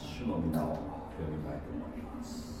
主の皆を呼びたいと思います。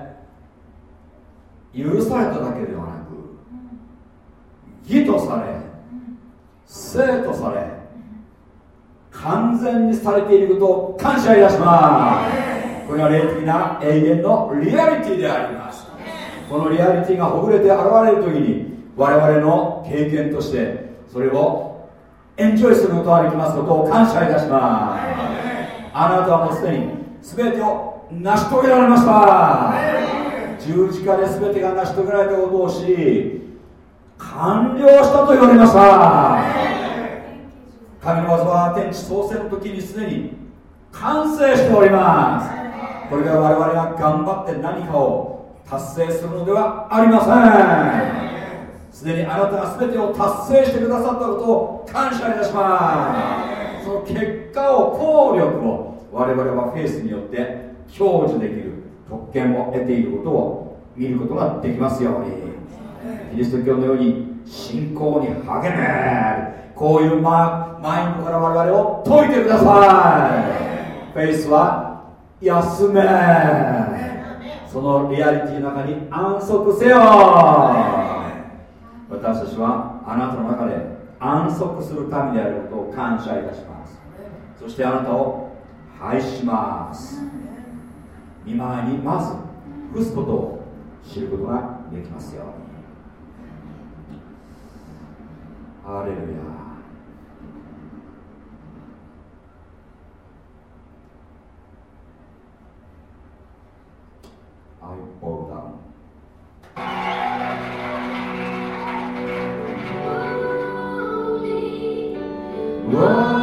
許されただけではなく義とされ生とされ完全にされていることを感謝いたします。これは霊的な永遠のリアリティであります。このリアリティがほぐれて現れる時に我々の経験としてそれをエンジョイすることができますことを感謝いたします。あなたはもうすでに全てを成し遂げられました。十字架で全てが成し遂げられたことを知り完了したと言われました。神の技は天地創生の時にすでに完成しております。これから我々が頑張って何かを達成するのではありません。すでにあなたが全てを達成してくださったことを感謝いたします。その結果を効力を我々はフェイスによって享受できる特権を得ていることを見ることができますように。キリスト教のように信仰に励めこういうママインドから我々を解いてください。フェイスは休め。そのリアリティの中に安息せよ。私たちはあなたの中で安息する民であることを感謝いたします。そしてあなたを拝します。見舞いにまず伏すことを知ることができますようにハレルヤ I bow down. Worthy,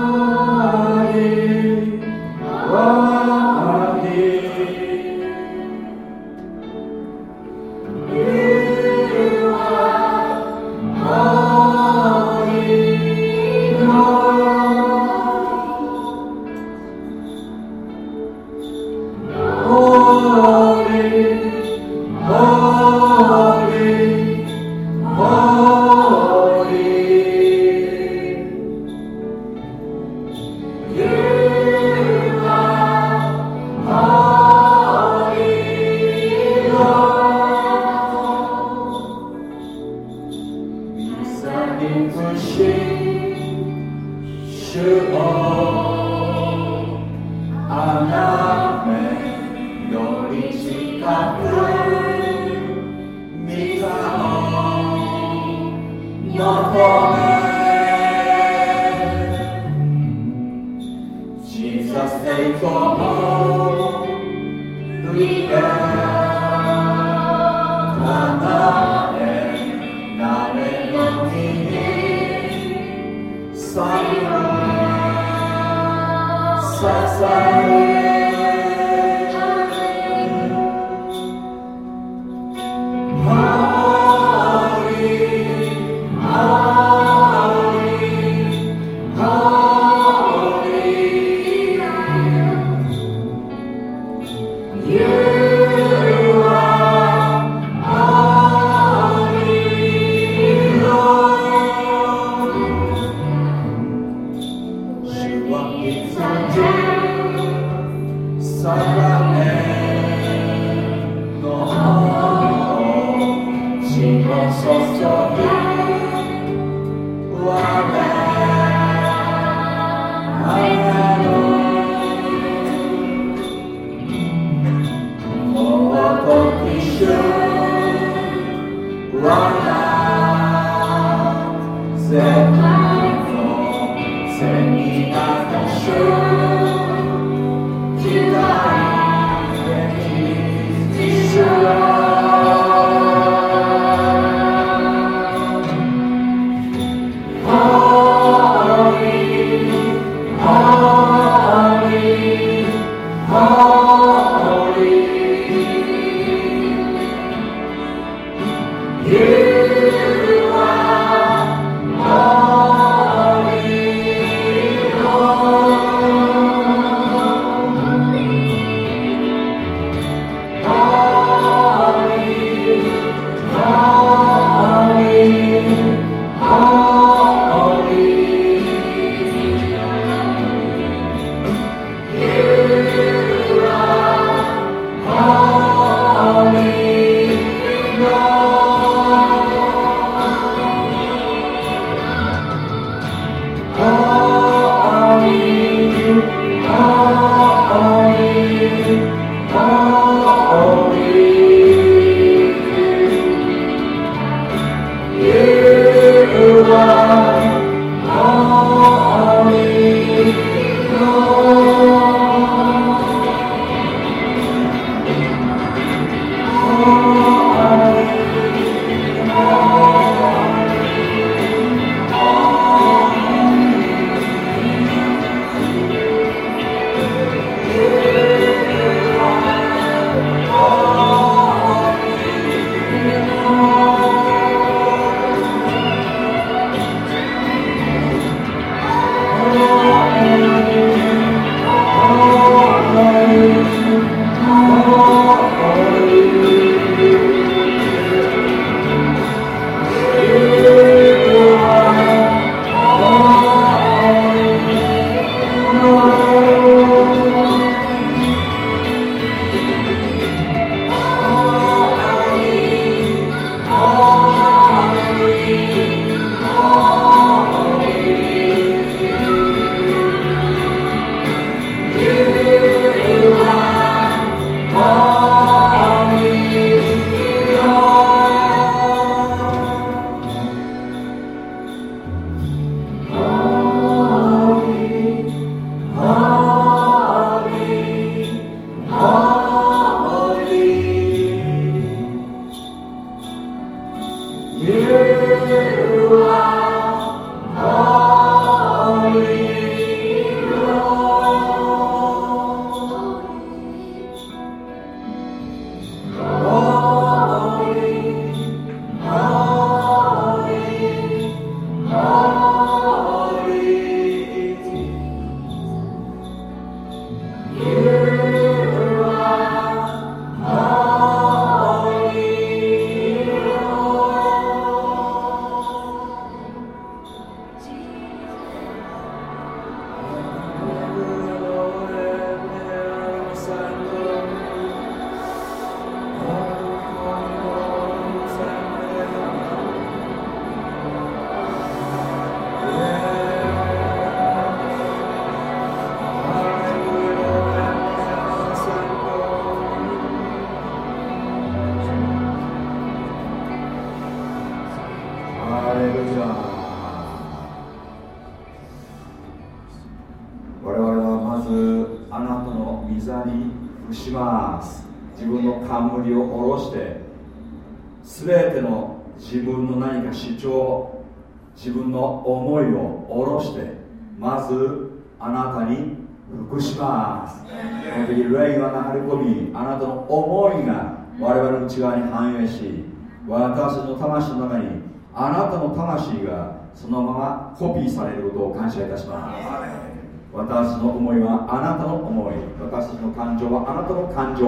あなたの思い私たちの感情はあなたの感情。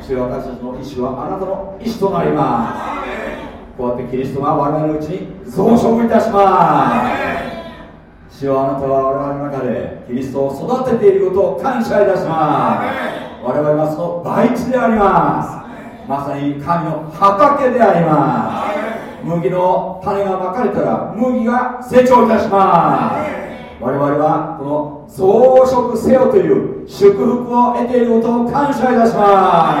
そして私たちの意志はあなたの意志となります。こうやってキリストが我々のうちに増殖いたします。主はあなたは我々の中でキリストを育てていることを感謝いたします。我々はその培地であります。まさに神の畑であります。麦の種がまかれたら麦が成長いたします。我々はこの増殖せよという祝福を得ていることを感謝いたしま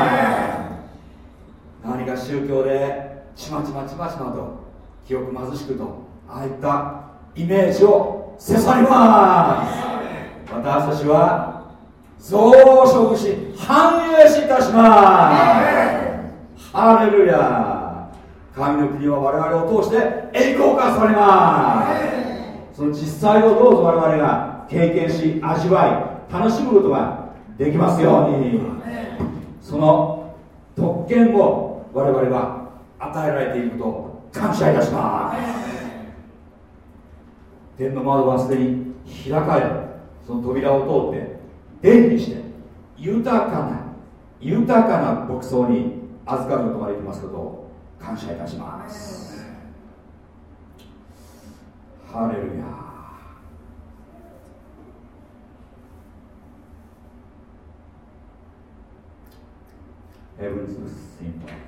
す何か宗教でちまちまちまちまと記憶貧しくとああいったイメージをせさります私たちは増殖し繁栄しいたしますハレルヤ神の国は我々を通して栄光化されますその実際をどうぞ我々が経験し味わい楽しむことができますように。その特権を我々は与えられていることを感謝いたします。天の窓はすでに開かれその扉を通って出入りして豊かな豊かな牧草に預かることができますことを感謝いたします。ハレルヤ é muito simples.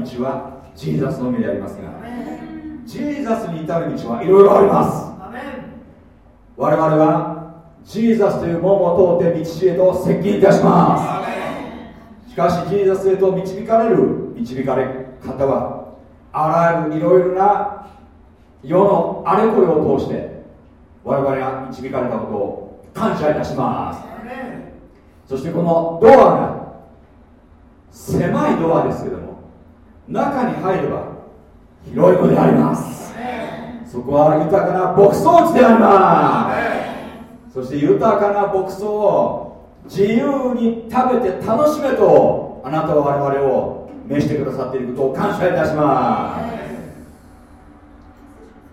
道はジーザスのみでありますがジーザスに至る道はいろいろあります。我々はジーザスという門を通って道へと接近いたします。しかしジーザスへと導かれる導かれ方はあらゆるいろいろな世のあれこれを通して我々が導かれたことを感謝いたします。そしてこのドアが狭いドアですけども中に入れば広いのであります。そこは豊かな牧草地であります。そして豊かな牧草を自由に食べて楽しめとあなたは我々を召してくださっていることを感謝いたします。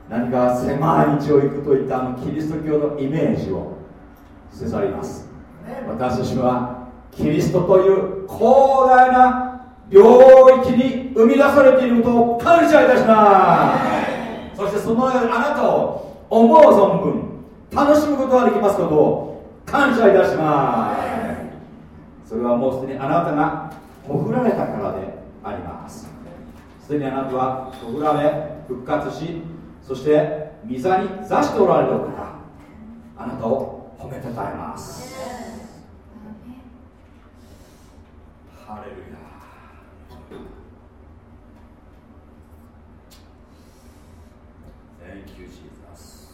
何か狭い道を行くといったあのキリスト教のイメージを捨て去ります。私たちはキリストという広大な領域に生み出されていることを感謝いたします。そしてそのあなたを思う存分楽しむことができますことを感謝いたしますそれはもうすでにあなたがほふられたからでありますすでにあなたはほふられ復活しそして御座に座しておられる方あなたを褒めたたえます。ハレルヤ Thank you, Jesus.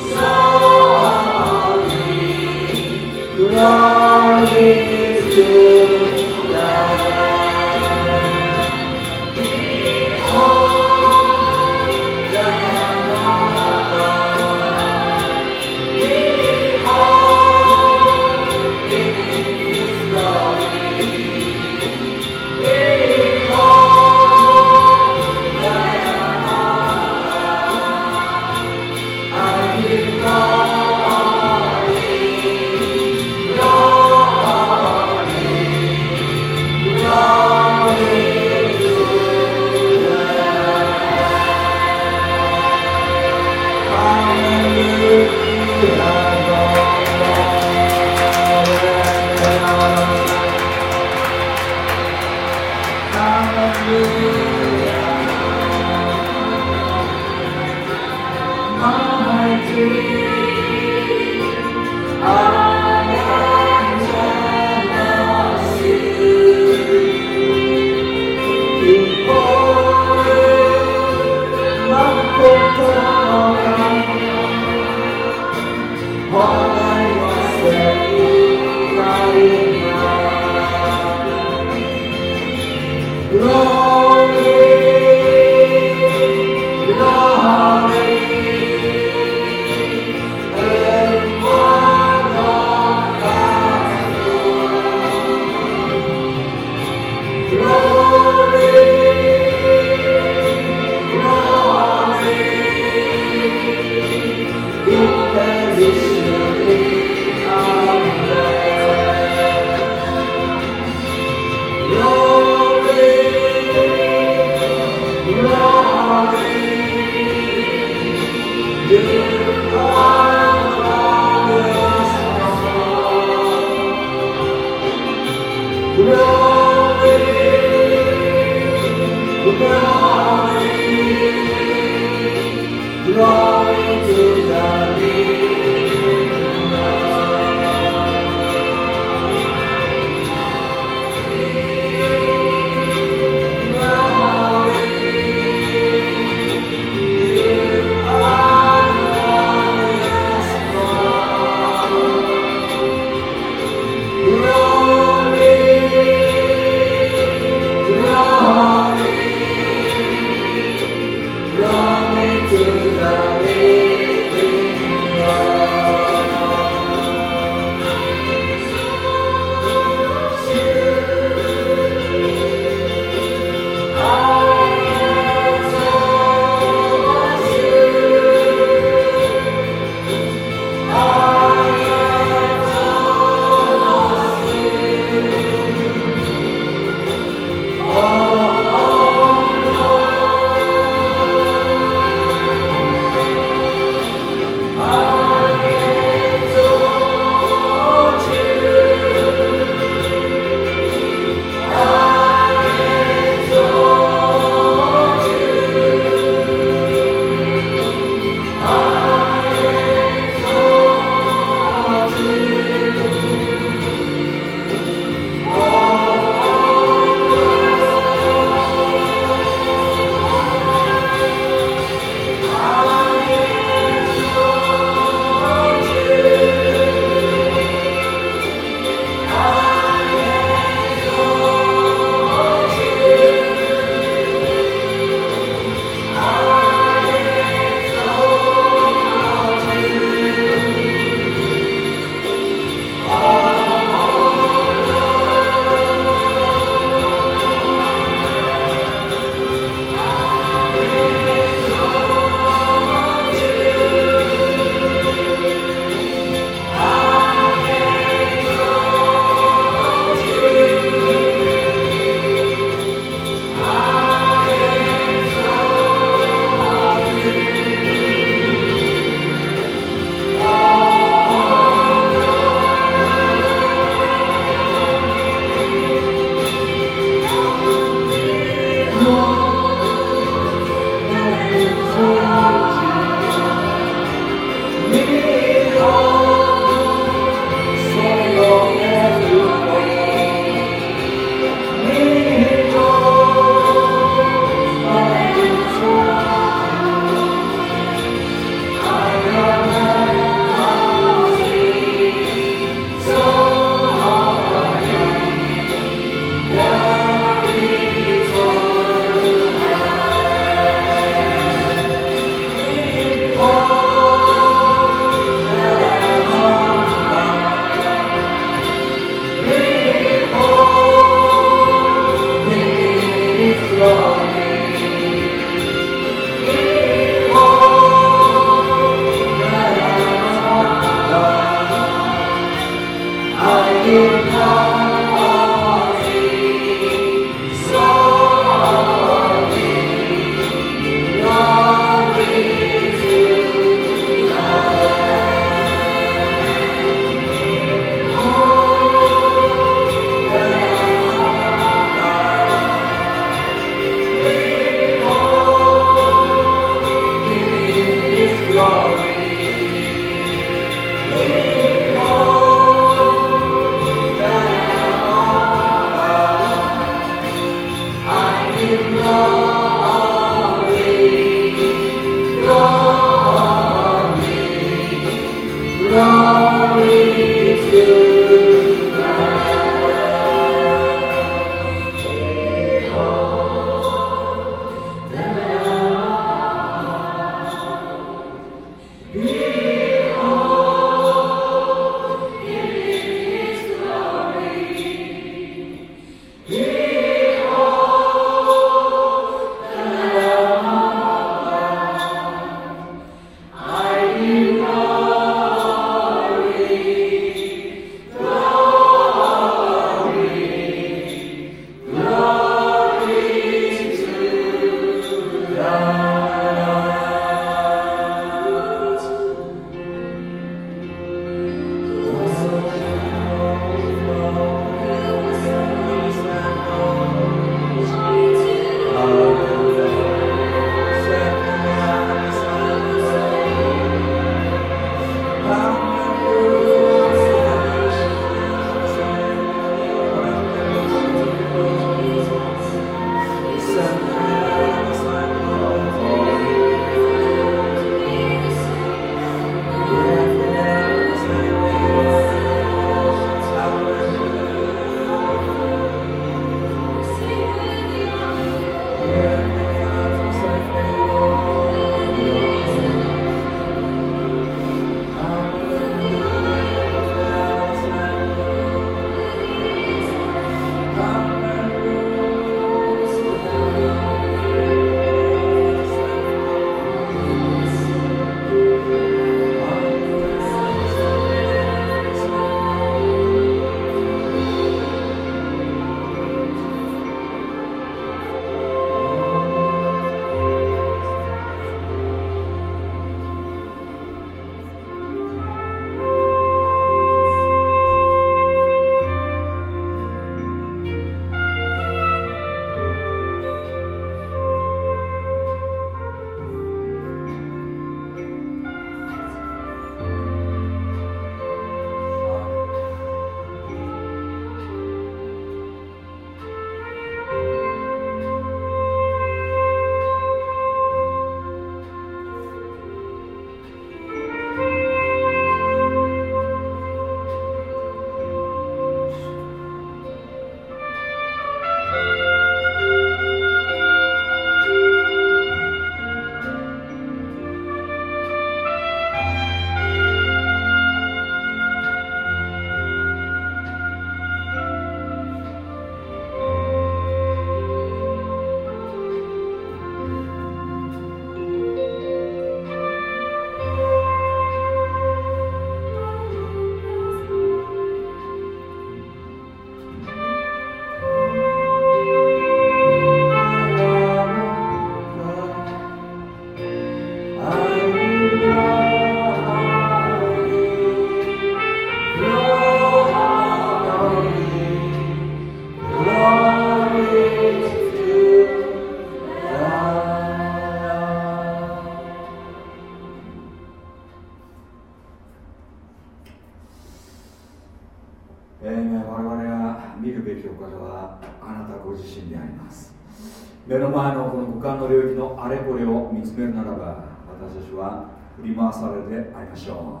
り回されてありましょ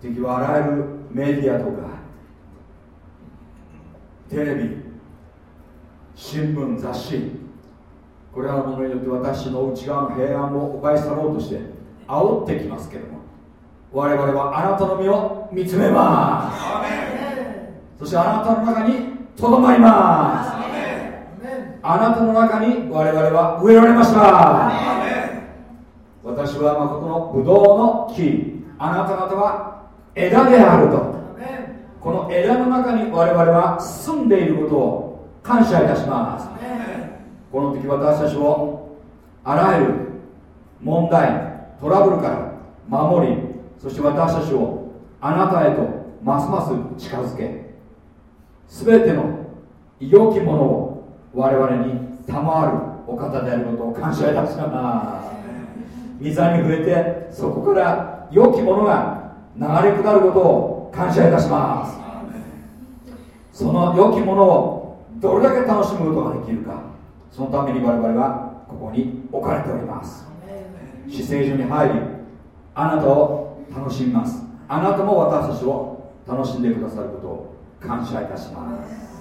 う敵はあらゆるメディアとかテレビ新聞雑誌これらのものによって私の内側の平安を奪い去ろうとして煽ってきますけども我々はあなたの身を見つめます。そしてあなたの中にとどまります。あなたの中に我々は植えられました私は誠のブドウの木あなた方は枝であると。この枝の中に我々は住んでいることを感謝いたします。この時私たちをあらゆる問題トラブルから守りそして私たちをあなたへとますます近づけ全ての良きものを我々に賜るお方であることを感謝いたします。水に触れてそこから良きものが流れ下ることを感謝いたします。その良きものをどれだけ楽しむことができるかそのために我々はここに置かれております。死聖所に入りあなたを楽しみます。あなたも私たちを楽しんでくださることを感謝いたします。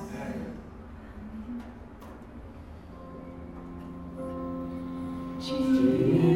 Jesus.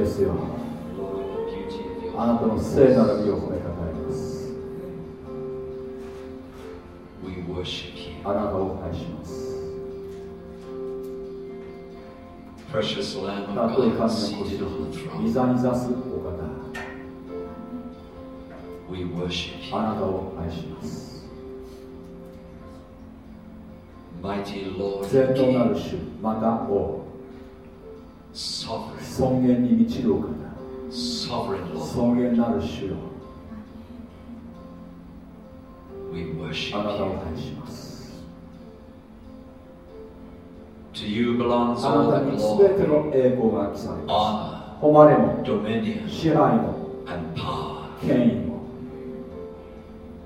イエスよ。あなたの聖なる美を褒めたたえます。あなたを愛します。たとえ神の子羊に座に座すお方。あなたを愛します。全能なる主また王尊厳に満ちるお方。尊厳なる主よ。あなたを愛します。あなたに全ての栄光が来されます。誉れも支配も権威も。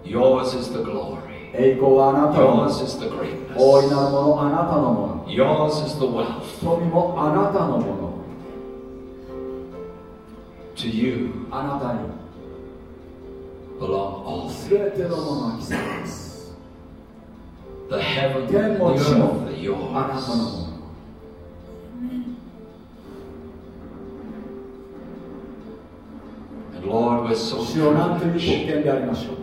Yours is the glory. 栄光はあなたの。Yours is the greatness. 大いなるものあなたのもの。Yours is the wealth. 富もあなたのもの To you あなたに belong all 全 things. てのものが来されます The heaven and 天 the も地も earth are あなたのも yours. の And Lord, we're so 主よなんという特 privileged, 権でありましょう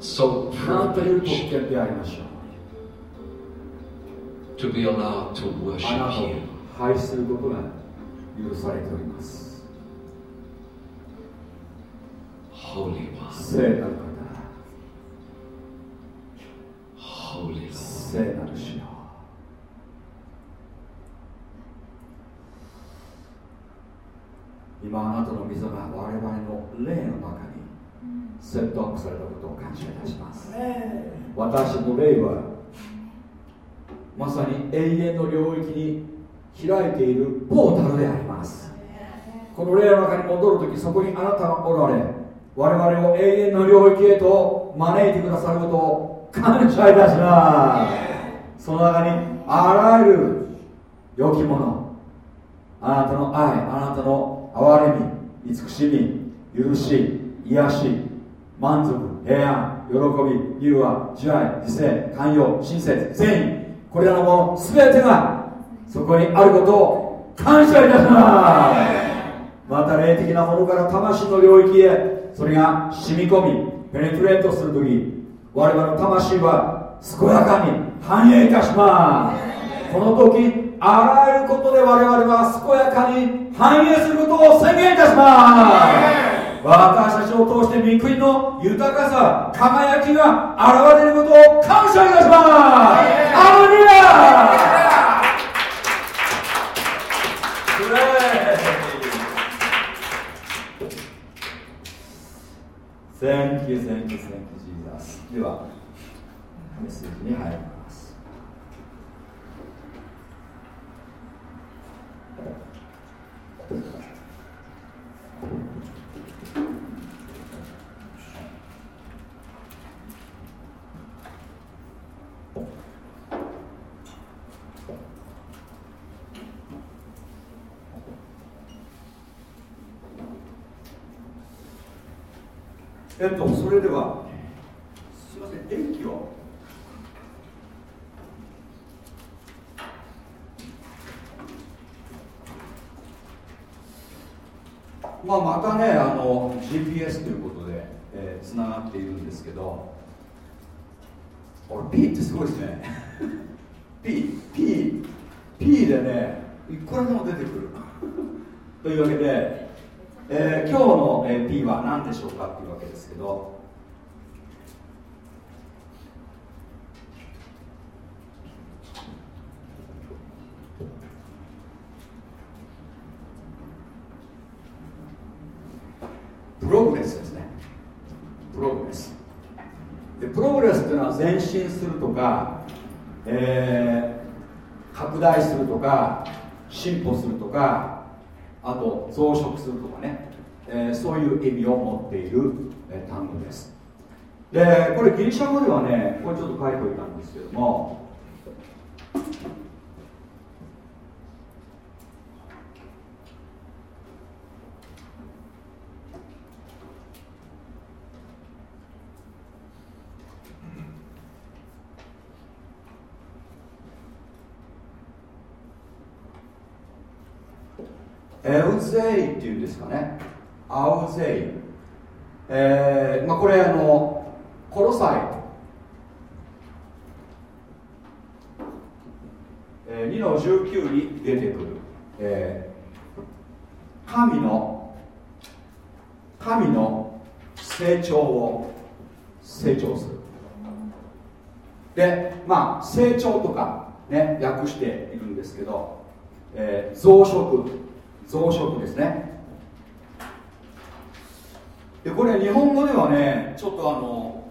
so なんという特 privileged 権でありましょう to be allowed to あ worship なたを you. 拝することが許されております Holy One, 聖なる方 Holy Lord. 聖なる主よ。今あなたの溝が我々の霊の中にセットアップされたことを感謝いたします。私の霊はまさに永遠の領域に開いているポータルであります。この霊の中に戻るときそこにあなたがおられ我々を永遠の領域へと招いてくださることを感謝いたしますその中にあらゆる良きものあなたの愛あなたの憐れみ慈しみ許し癒し満足平安喜び融和慈愛自制寛容親切善意これらのもの全てがそこにあること。を感謝いたしますまた霊的なものから魂の領域へそれが染み込みペネトレートするとき我々の魂は健やかに繁栄いたします。この時あらゆることで我々は健やかに繁栄することを宣言いたします。私たちを通して御国の豊かさ輝きが現れることを感謝いたします。アレルヤ Thank you, thank you, thank you, Jesus. では、メッセージに入ります。えっと、それでは、すみません、電気を。まあ、またね、あの GPS ということで、えー、つながっているんですけど、俺、P ってすごいですね。P、P、P でね、いくらでも出てくる。というわけで、えー今日の、えー P は何でしょうかっていうわけですけど、プログレスですね。プログレス。でプログレスっていうのは前進するとか、えー拡大するとか進歩するとかあと増殖するとかね、えーそういう意味を持っている、え単語です。でこれギリシャ語ではねこれちょっと書いておいたんですけどもゼイっていうんですかね。アウゼイ、えーまあ、これあのコロサイ、えー、2の19に出てくる、えー、神の神の成長を成長する。でまあ成長とかね訳しているんですけど、えー、増殖。増殖ですね。でこれ日本語ではねちょっとあの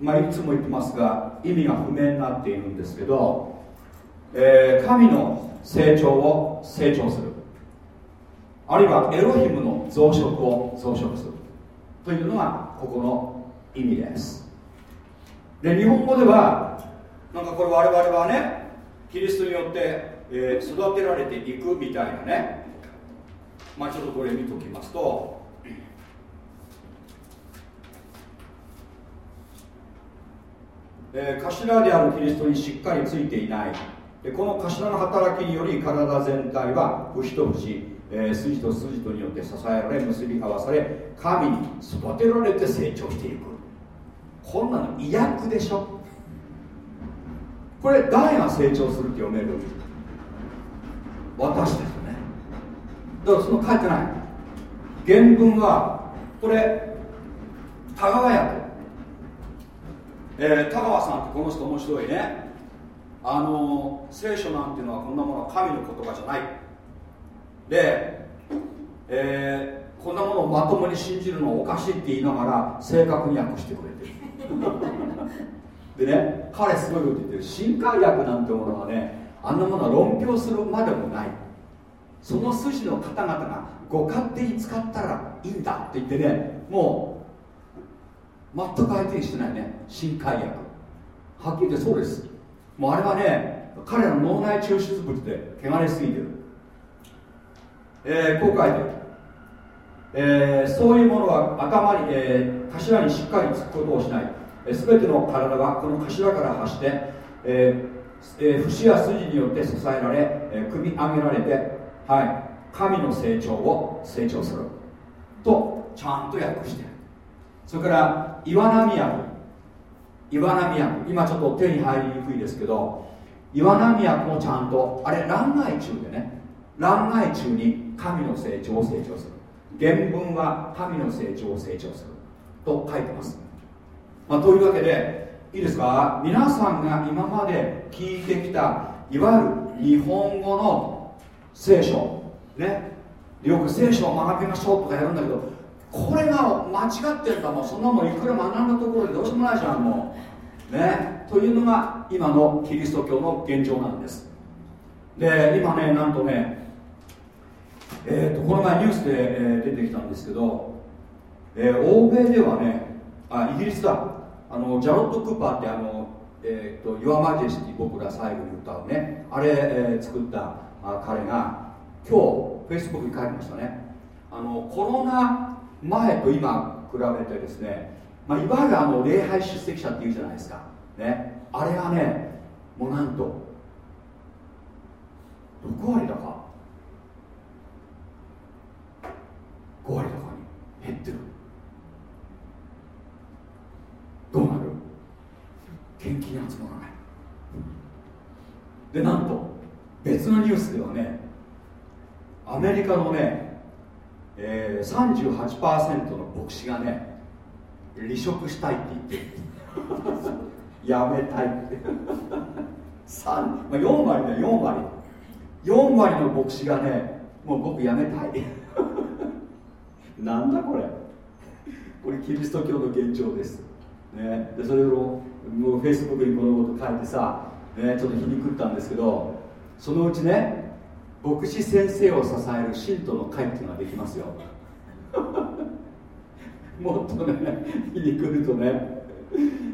まあいつも言ってますが意味が不明になっているんですけど、えー、神の成長を成長する。あるいはエロヒムの増殖を増殖する。というのがここの意味です。で日本語ではなんかこれ我々はねキリストによって、えー、育てられていくみたいなね。まあちょっとこれ見ておきますと。えー、頭であるキリストにしっかりついていない。でこの頭の働きにより体全体は節と節、えー、筋と筋とによって支えられ結び合わされ神に育てられて成長していく。こんなの威訳でしょ。これ誰が成長するって読める？私ですよね。だからその書いてない。原文はこれ田川役。えー、田川さんってこの人面白いね。あの聖書なんていうのはこんなものは神の言葉じゃない。で、えー、こんなものをまともに信じるのはおかしいって言いながら正確に訳してくれてる。でね彼すごいこと言ってる。新海訳なんてものはねあんなものは論評するまでもない。その筋の方々がご勝手に使ったらいいんだって言ってねもう全く相手にしてないね新海薬。はっきり言ってそうです。もうあれはね彼らの脳内抽出物で汚れすぎてる。えー、こう書いて、えー、そういうものは頭に、えー、頭にしっかりつくことをしない、えー、全ての体はこの頭から発して、ええー、節や筋によって支えられ、えー、組み上げられて、はい、神の成長を成長する。とちゃんと訳してる。それから岩波薬岩波薬今ちょっと手に入りにくいですけど岩波薬もちゃんとあれ欄外中でね欄外中に神の成長を成長する。原文は神の成長を成長する。と書いてます、まあ、というわけでいいですか？皆さんが今まで聞いてきたいわゆる日本語の聖書ねよく聖書を学びましょうとかやるんだけどこれが間違ってんだもんそんなもんいくら学んだところでどうしようもないじゃんもう。ねというのが今のキリスト教の現状なんです。で今ねなんとねえーと、この前ニュースで、えー、出てきたんですけど、えー、欧米ではねあイギリスだ。あのジャロット・クーパーってあの、えーと「Your Majesty」僕ら最後に歌うね。あれ、えー、作ったあ彼が今日フェイスブックに書いてましたね。あのコロナ前と今比べてですね、まあ、いわゆるあの礼拝出席者っていうじゃないですか、ね、あれがねもうなんと6割だか5割だかに減ってるどうなる献金集まらない。でなんと別のニュースではねアメリカのねえー、38%の牧師がね離職したいって言って るやめたいって、まあ、4割だよ4割。4割の牧師がねもう僕やめたい。なんだこれ。これキリスト教の現状です、ね、でそれをもうフェイスブックにこのこと書いてさ、ね、ちょっと皮肉ったんですけどそのうちね牧師先生を支える信徒の会っていうのができますよ。もっとね皮肉るとね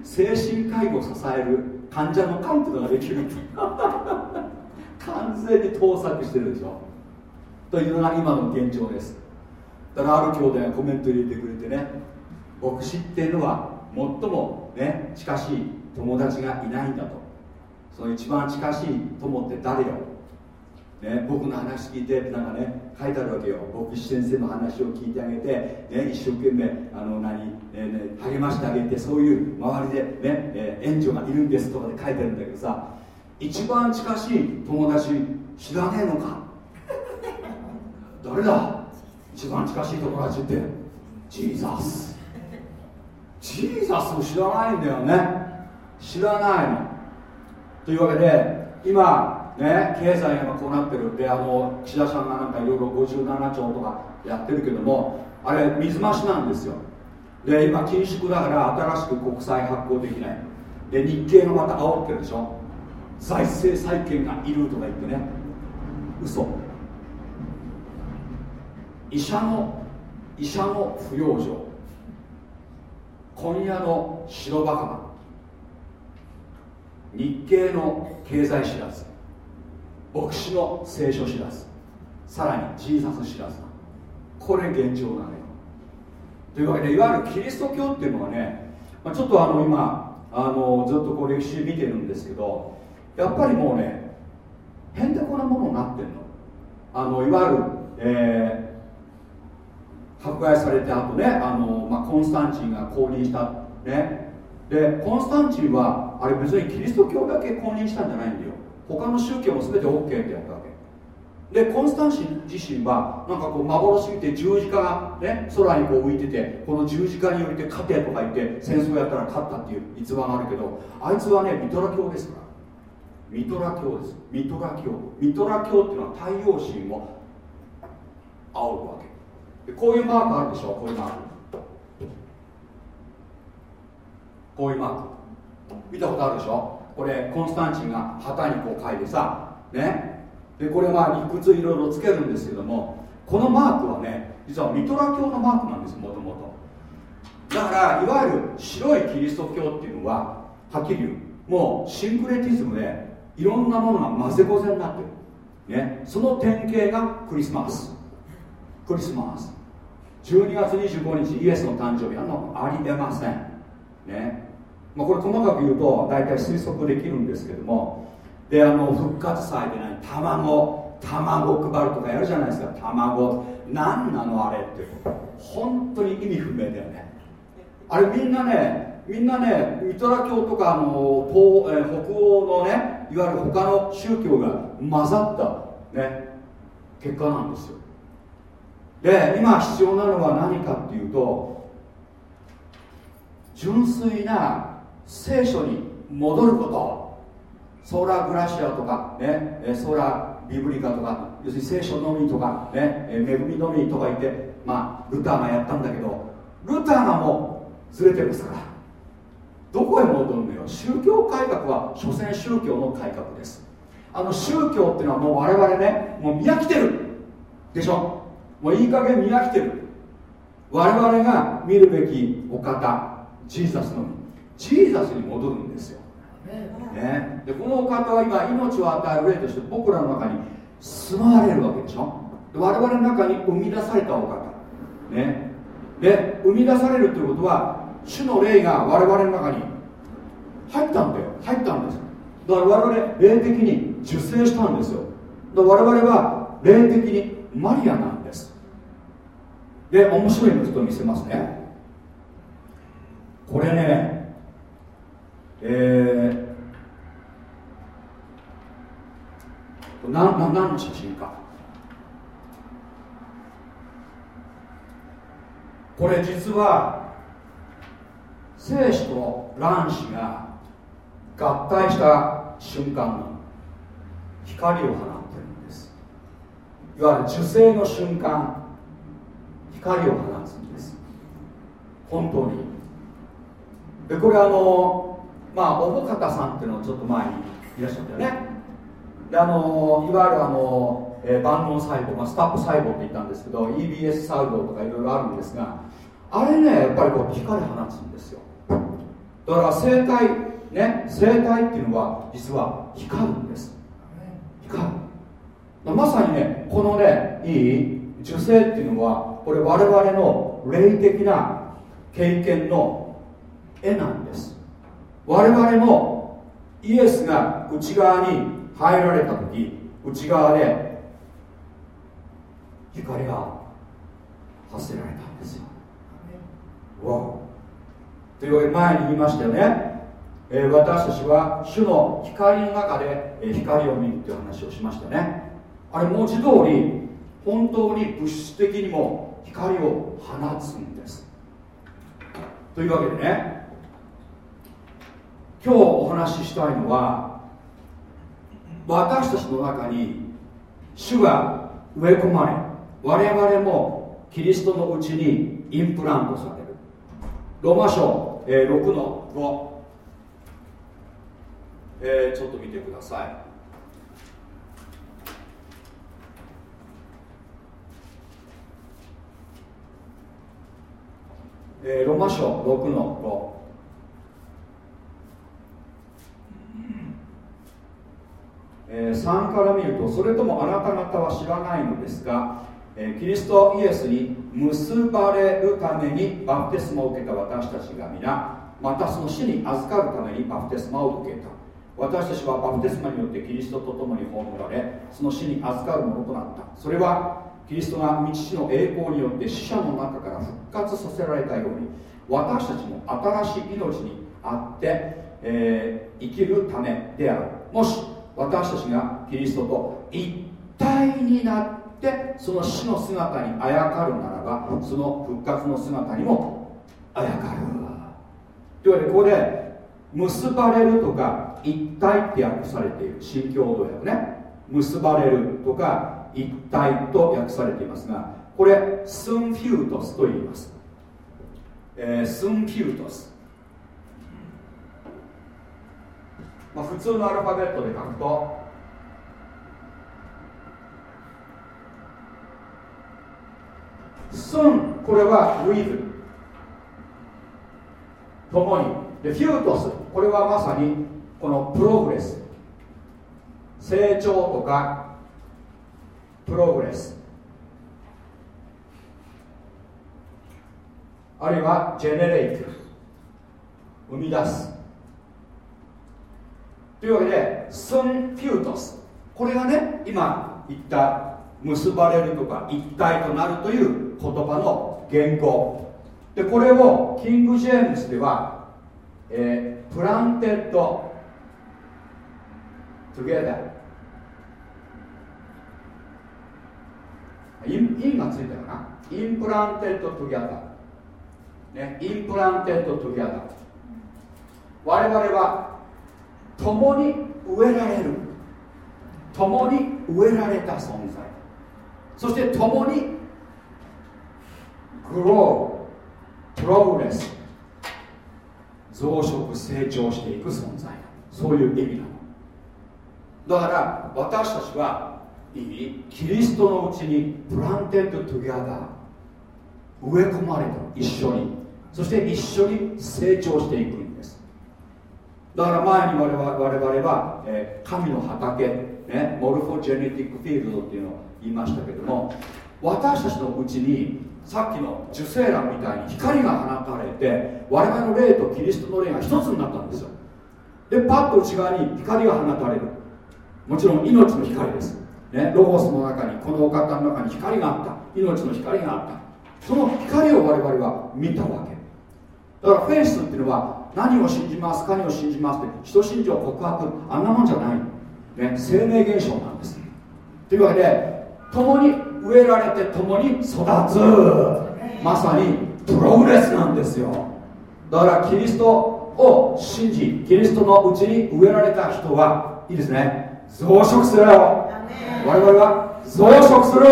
精神介護を支える患者の会っていうのができる 完全に盗作してるでしょ。というのが今の現状です。だからある兄弟がコメント入れてくれてね牧師っていうのは最もね近しい友達がいないんだと。その一番近しい友って誰よ？ね、僕の話聞いてなんかね書いてあるわけよ。牧師先生の話を聞いてあげて、ね、一生懸命あの何、えね、励ましてあげてそういう周りでね、え援助がいるんですとかで書いてあるんだけどさ一番近しい友達知らねえのか？誰だ？一番近しい友達って？ジーザスジーザスを知らないんだよね。知らないの。というわけで今ね経済がこうなってる。であの岸田さんがなんかいろいろ57兆とかやってるけどもあれ水増しなんですよ。で今緊縮だから新しく国債発行できない。で日経がまた煽ってるでしょ。財政再建がいるとか言ってね。嘘。医者の医者の不養生。今夜の白バカバ日経の経済知らず。牧師の聖書知らず。さらにジーザス知らず。これ現状なのよというわけでいわゆるキリスト教っていうのはね、まあ、ちょっとあの今あのずっとこう歴史見てるんですけどやっぱりもうねへんてこなものになってるの。あのいわゆる、えー、迫害されてあとねあの、まあ、コンスタンチンが降臨したね。でコンスタンチンはあれ別にキリスト教だけ公認したんじゃないんだよ。他の宗教も全て OK ってやったわけ。でコンスタンチン自身はなんかこう幻見て十字架がね空にこう浮いててこの十字架によって勝てとか言って戦争やったら勝ったっていう逸話があるけどあいつはねミトラ教ですから。ミトラ教です。ミトラ教。ミトラ教っていうのは太陽神を煽るわけ。こういうマークあるでしょ？こういうマーク。こういうマーク。見たことあるでしょ？これコンスタンチンが旗にこう書いてさね？でこれまあ理屈いろいろつけるんですけどもこのマークはね実はミトラ教のマークなんですもともと。だからいわゆる白いキリスト教っていうのははっきり言う。もうシンクレティズムでいろんなものが混ぜこぜになってる、ね、その典型がクリスマス。クリスマス。12月25日イエスの誕生日あのありえません。ね。まあ、これ細かく言うと大体推測できるんですけども。であの復活祭でね卵卵配るとかやるじゃないですか。卵。何なのあれって。本当に意味不明だよね。あれみんなねみんなねミトラ教とかあの東、え北欧のねいわゆる他の宗教が混ざったね結果なんですよ。で今必要なのは何かっていうと純粋な聖書に戻ること。ソーラーグラシアとか、ね、ソーラービブリカとか要するに聖書のみとか、ね、恵みのみとか言ってまあルターがやったんだけどルターがもうずれてるんですから。どこへ戻るのよ？宗教改革は所詮宗教の改革です。あの宗教っていうのはもう我々ねもう見飽きてるでしょ？もういい加減見飽きてる我々が見るべきお方ジーザスのみジーザスに戻るんですよ、ね、でこのお方は今命を与える霊として僕らの中に住まわれるわけでしょ。我々の中に生み出されたお方。ね。で生み出されるということは主の霊が我々の中に入ったんだよ。入ったんです。だから我々霊的に受精したんですよ。だから我々は霊的にマリアなんで面白いのちょっと見せますね。これねえー、なな何の写真か。これ実は精子と卵子が合体した瞬間の光を放ってるんです。いわゆる受精の瞬間。光を放つんです。本当に。でこれあのまあおぼかたさんっていうのをちょっと前にいらっしゃったよね。であのいわゆるあの、えー、万能細胞、まあ、スタップ細胞って言ったんですけど EBS 細胞とかいろいろあるんですがあれねやっぱりこう光放つんですよ。だから生体ね生体っていうのは実は光るんです。光る。まさにねこのねいい？受精っていうのはこれ我々の霊的な経験の絵なんです。我々もイエスが内側に入られた時内側で光が発せられたんですよ。わというわけで前に言いましたよね、えー、私たちは主の光の中で、えー、光を見るっていう話をしましたね。あれ文字通り本当に物質的にも光を放つんです。というわけでね今日お話ししたいのは私たちの中に主が植え込まれ我々もキリストのうちにインプラントされる。ローマ書、えー、6の5、えー、ちょっと見てください。えー、ロマ書6の5、えー、3から見るとそれともあなた方は知らないのですが、えー、キリストイエスに結ばれるためにバプテスマを受けた私たちが皆またその死に預かるためにバプテスマを受けた。私たちはバプテスマによってキリストと共に葬られその死に預かるものとなった。それはキリストが道師の栄光によって死者の中から復活させられたように私たちも新しい命にあって、えー、生きるためである。もし私たちがキリストと一体になってその死の姿にあやかるならばその復活の姿にもあやかる。というわけでここで結ばれるとか一体って訳されている。新共同訳ね。結ばれるとか一体と訳されていますがこれスンフュートスと言います、えー、スンフュートス、まあ、普通のアルファベットで書くとスンこれは with 共に。でフュートス。これはまさにこの progress。成長とか progressあるいは generate 生み出す。というわけでスンフュートスこれがね今言った結ばれるとか一体となるという言葉の原語でこれをキング・ジェームスでは、えー、 planted together in in がついたかな？ implanted together ね implanted together 我々は共に植えられる。共に植えられた存在。そして共に grow progress 増殖成長していく存在。そういう意味なの。だから私たちはいいキリストのうちに planted together 植え込まれた一緒にそして一緒に成長していくんですだから前に我々は、えー、神の畑、ね、 morphogenetic field っていうのを言いましたけども私たちのうちにさっきの受精卵みたいに光が放たれて我々の霊とキリストの霊が一つになったんですよでパッと内側に光が放たれるもちろん命の光ですね、ロゴスの中にこのお方の中に光があった。命の光があった。その光を我々は見たわけ。だからフェイスっていうのは何を信じます何を信じますって人信条告白。あんなもんじゃない、ね、生命現象なんです。というわけで共に植えられて共に育つ。まさにプログレスなんですよ。だからキリストを信じキリストのうちに植えられた人はいいですね。増殖するよ我々は増殖する。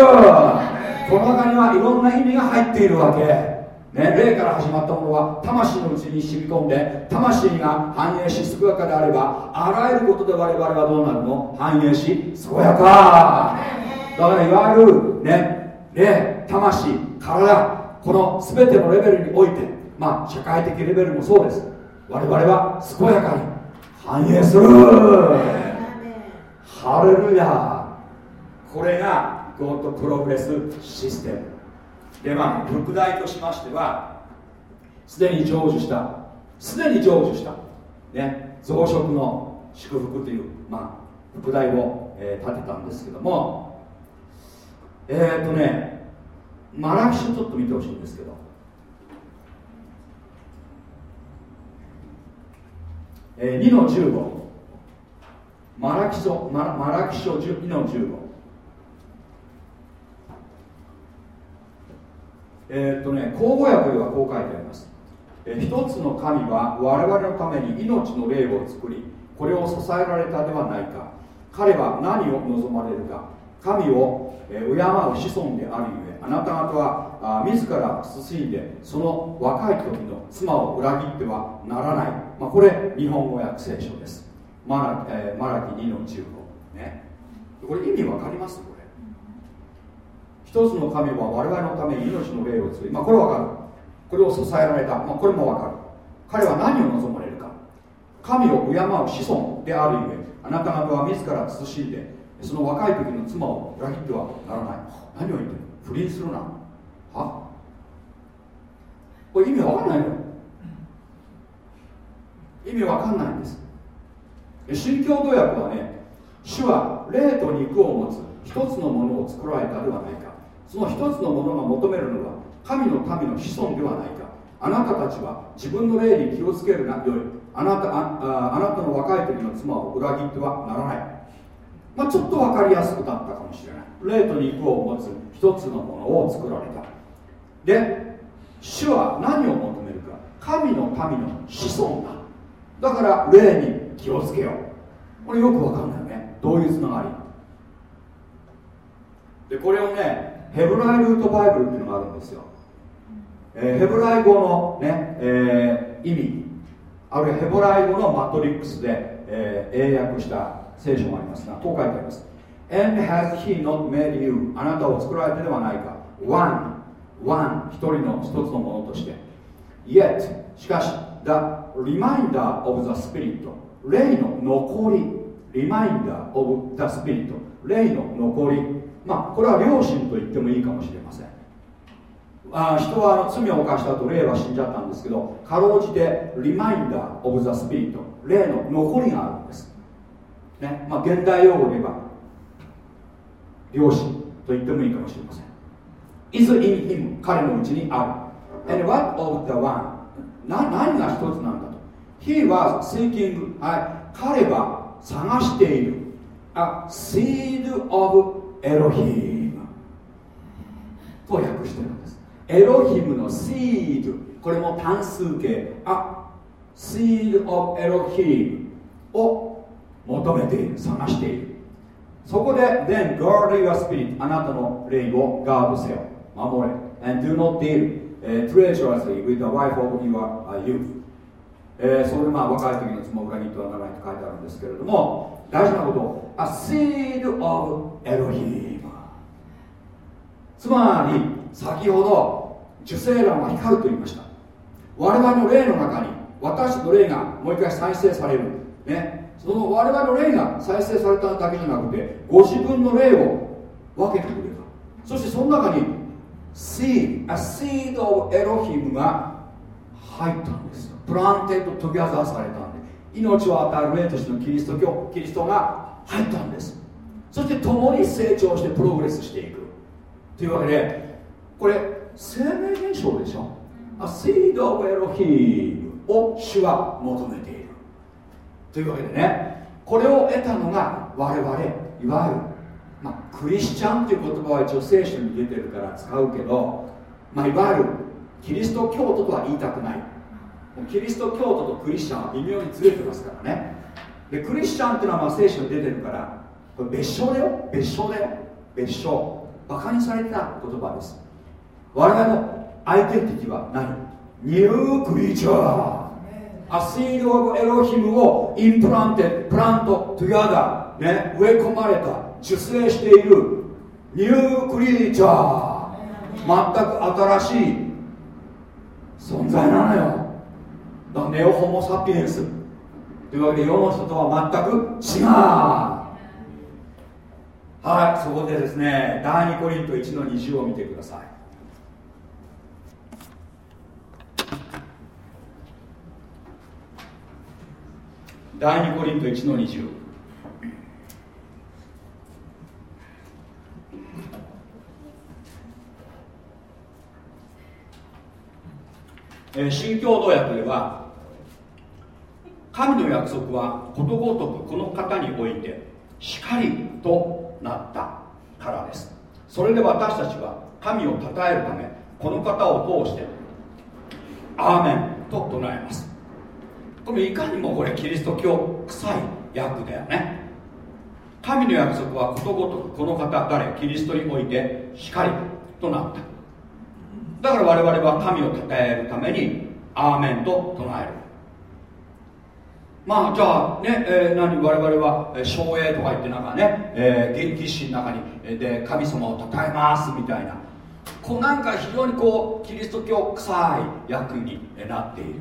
この中にはいろんな意味が入っているわけ。ね、霊から始まったものは魂のうちに染み込んで魂が繁栄し健やかであればあらゆることで我々はどうなるの？繁栄し健やか。だからいわゆるね霊魂体この全てのレベルにおいてまあ社会的レベルもそうです。我々は健やかに繁栄する。ハレルヤこれが God progress system。でまあ副題としましてはすでに成就した。すでに成就した。ね。増殖の祝福というまあ副題を、えー、立てたんですけども。えっ、ー、とねマラキ書ちょっと見てほしいんですけど。えー、2の15マラキ書ママラキ書2の15えー、っとね口語訳ではこう書いてあります、えー、一つの神は我々のために命の霊を作りこれを支えられたではないか。彼は何を望まれるか。神を敬う子孫であるゆえあなた方はあ自ら慎んでその若い時の妻を裏切ってはならない、まあ、これ日本語訳聖書です。マラ,、えー、マラキ2の15ね。これ意味わかります？こ一つの神は我々のために命の霊を作りまあこれわかる。これを支えられた、まあ、これもわかる。彼は何を望まれるか。神を敬う子孫であるゆえあなた方は自ら慎んでその若い時の妻を裏切ってはならない。何を言ってる不倫するな。は？これ意味わかんないの意味わかんないんです。新共同訳はね主は霊と肉を持つ一つのものを作られたではないか。その一つのものが求めるのは神の民の子孫ではないか。あなたたちは自分の霊に気をつけるなよりあなたああなたの若い時の妻を裏切ってはならない。まあ、ちょっと分かりやすくなったかもしれない。霊と肉を持つ一つのものを作られた。で主は何を求めるか。神の民の子孫だ。だから霊に気をつけよう。これよく分かんないよね。どういうつながり。でこれをねヘブライルートバイブルっていうのがあるんですよ、えー、ヘブライ語のね、えー、意味。あるいはヘブライ語のマトリックスで、えー、英訳した聖書もあります。がこう書いてあります。And has he not made you あなたを作られてではないか。One One 一人の一つのものとして。Yet しかし The reminder of the spirit 霊の残り。Reminder of the spirit 霊の残り。まあこれは良心と言ってもいいかもしれません。あ人は罪を犯した後霊は死んじゃったんですけどかろうじて Reminder of the spirit 霊の残りがあるんです。ねまあ、現代用語で言えば良心と言ってもいいかもしれません。Is in him 彼のうちにある。And what of the one な何が一つなんだと。He was seeking はい彼は探している。a seed of エロヒム。と訳してるんです。エロヒムのシードこれも単数形。あシードオブエロヒームを求めている。探している。そこで then guard your あなたのレイをガードせよ。守れ。and do not deal treacherously with the wife of your youth え、それでまあ若い時の妻を裏切っとはならないと書いてあるんですけれども大事なこと。A seed of Elohim つまり先ほど受精卵が光ると言いました。我々の霊の中に私の霊がもう一回再生される。ね。その我々の霊が再生されただけじゃなくてご自分の霊を分けてくれた。そしてその中に seed a seed of Elohim が入ったんです。 planted together されたんで命を与える霊としてのキリスト教キリストが入ったんです。そして共に成長して progress していく。というわけでこれ生命現象でしょ。A seed of Elohim を主は求めている。というわけでねこれを得たのが我々いわゆる、まあ、クリスチャンという言葉は一応聖書に出てるから使うけど、まあ、いわゆるキリスト教徒とは言いたくない。キリスト教徒とクリスチャンは微妙にずれてますからね。でクリスチャンっていうのはまあ聖書に出てるからこれ蔑称だよ。蔑称だよ。蔑称。バカにされた言葉です。我々のアイデンティティは何？ new creature。A seed エロヒムを implante- plant together、ね、植え込まれた受精している。ニュークリーチャー。全く新しい存在なのよ。だネオホモ・サピエンス。というわけで世の人とは全く違う。はいそこでですね第2コリント1の20を見てください。第2コリント1の20えー新共同訳では神の約束はことごとくこの方においてしかりとなったからです。それで私たちは神を称えるためこの方を通してアーメンと唱えます。これいかにもこれキリスト教臭い訳だよね。神の約束はことごとくこの方誰キリストにおいてしかりとなった。だから我々は神を称えるためにアーメンと唱える。まあじゃあね、えー何我々はえー奨励とか言ってなんかね、えー、儀式の中にで神様を称えますみたいな。こうなんか非常にこうキリスト教臭い役になっている。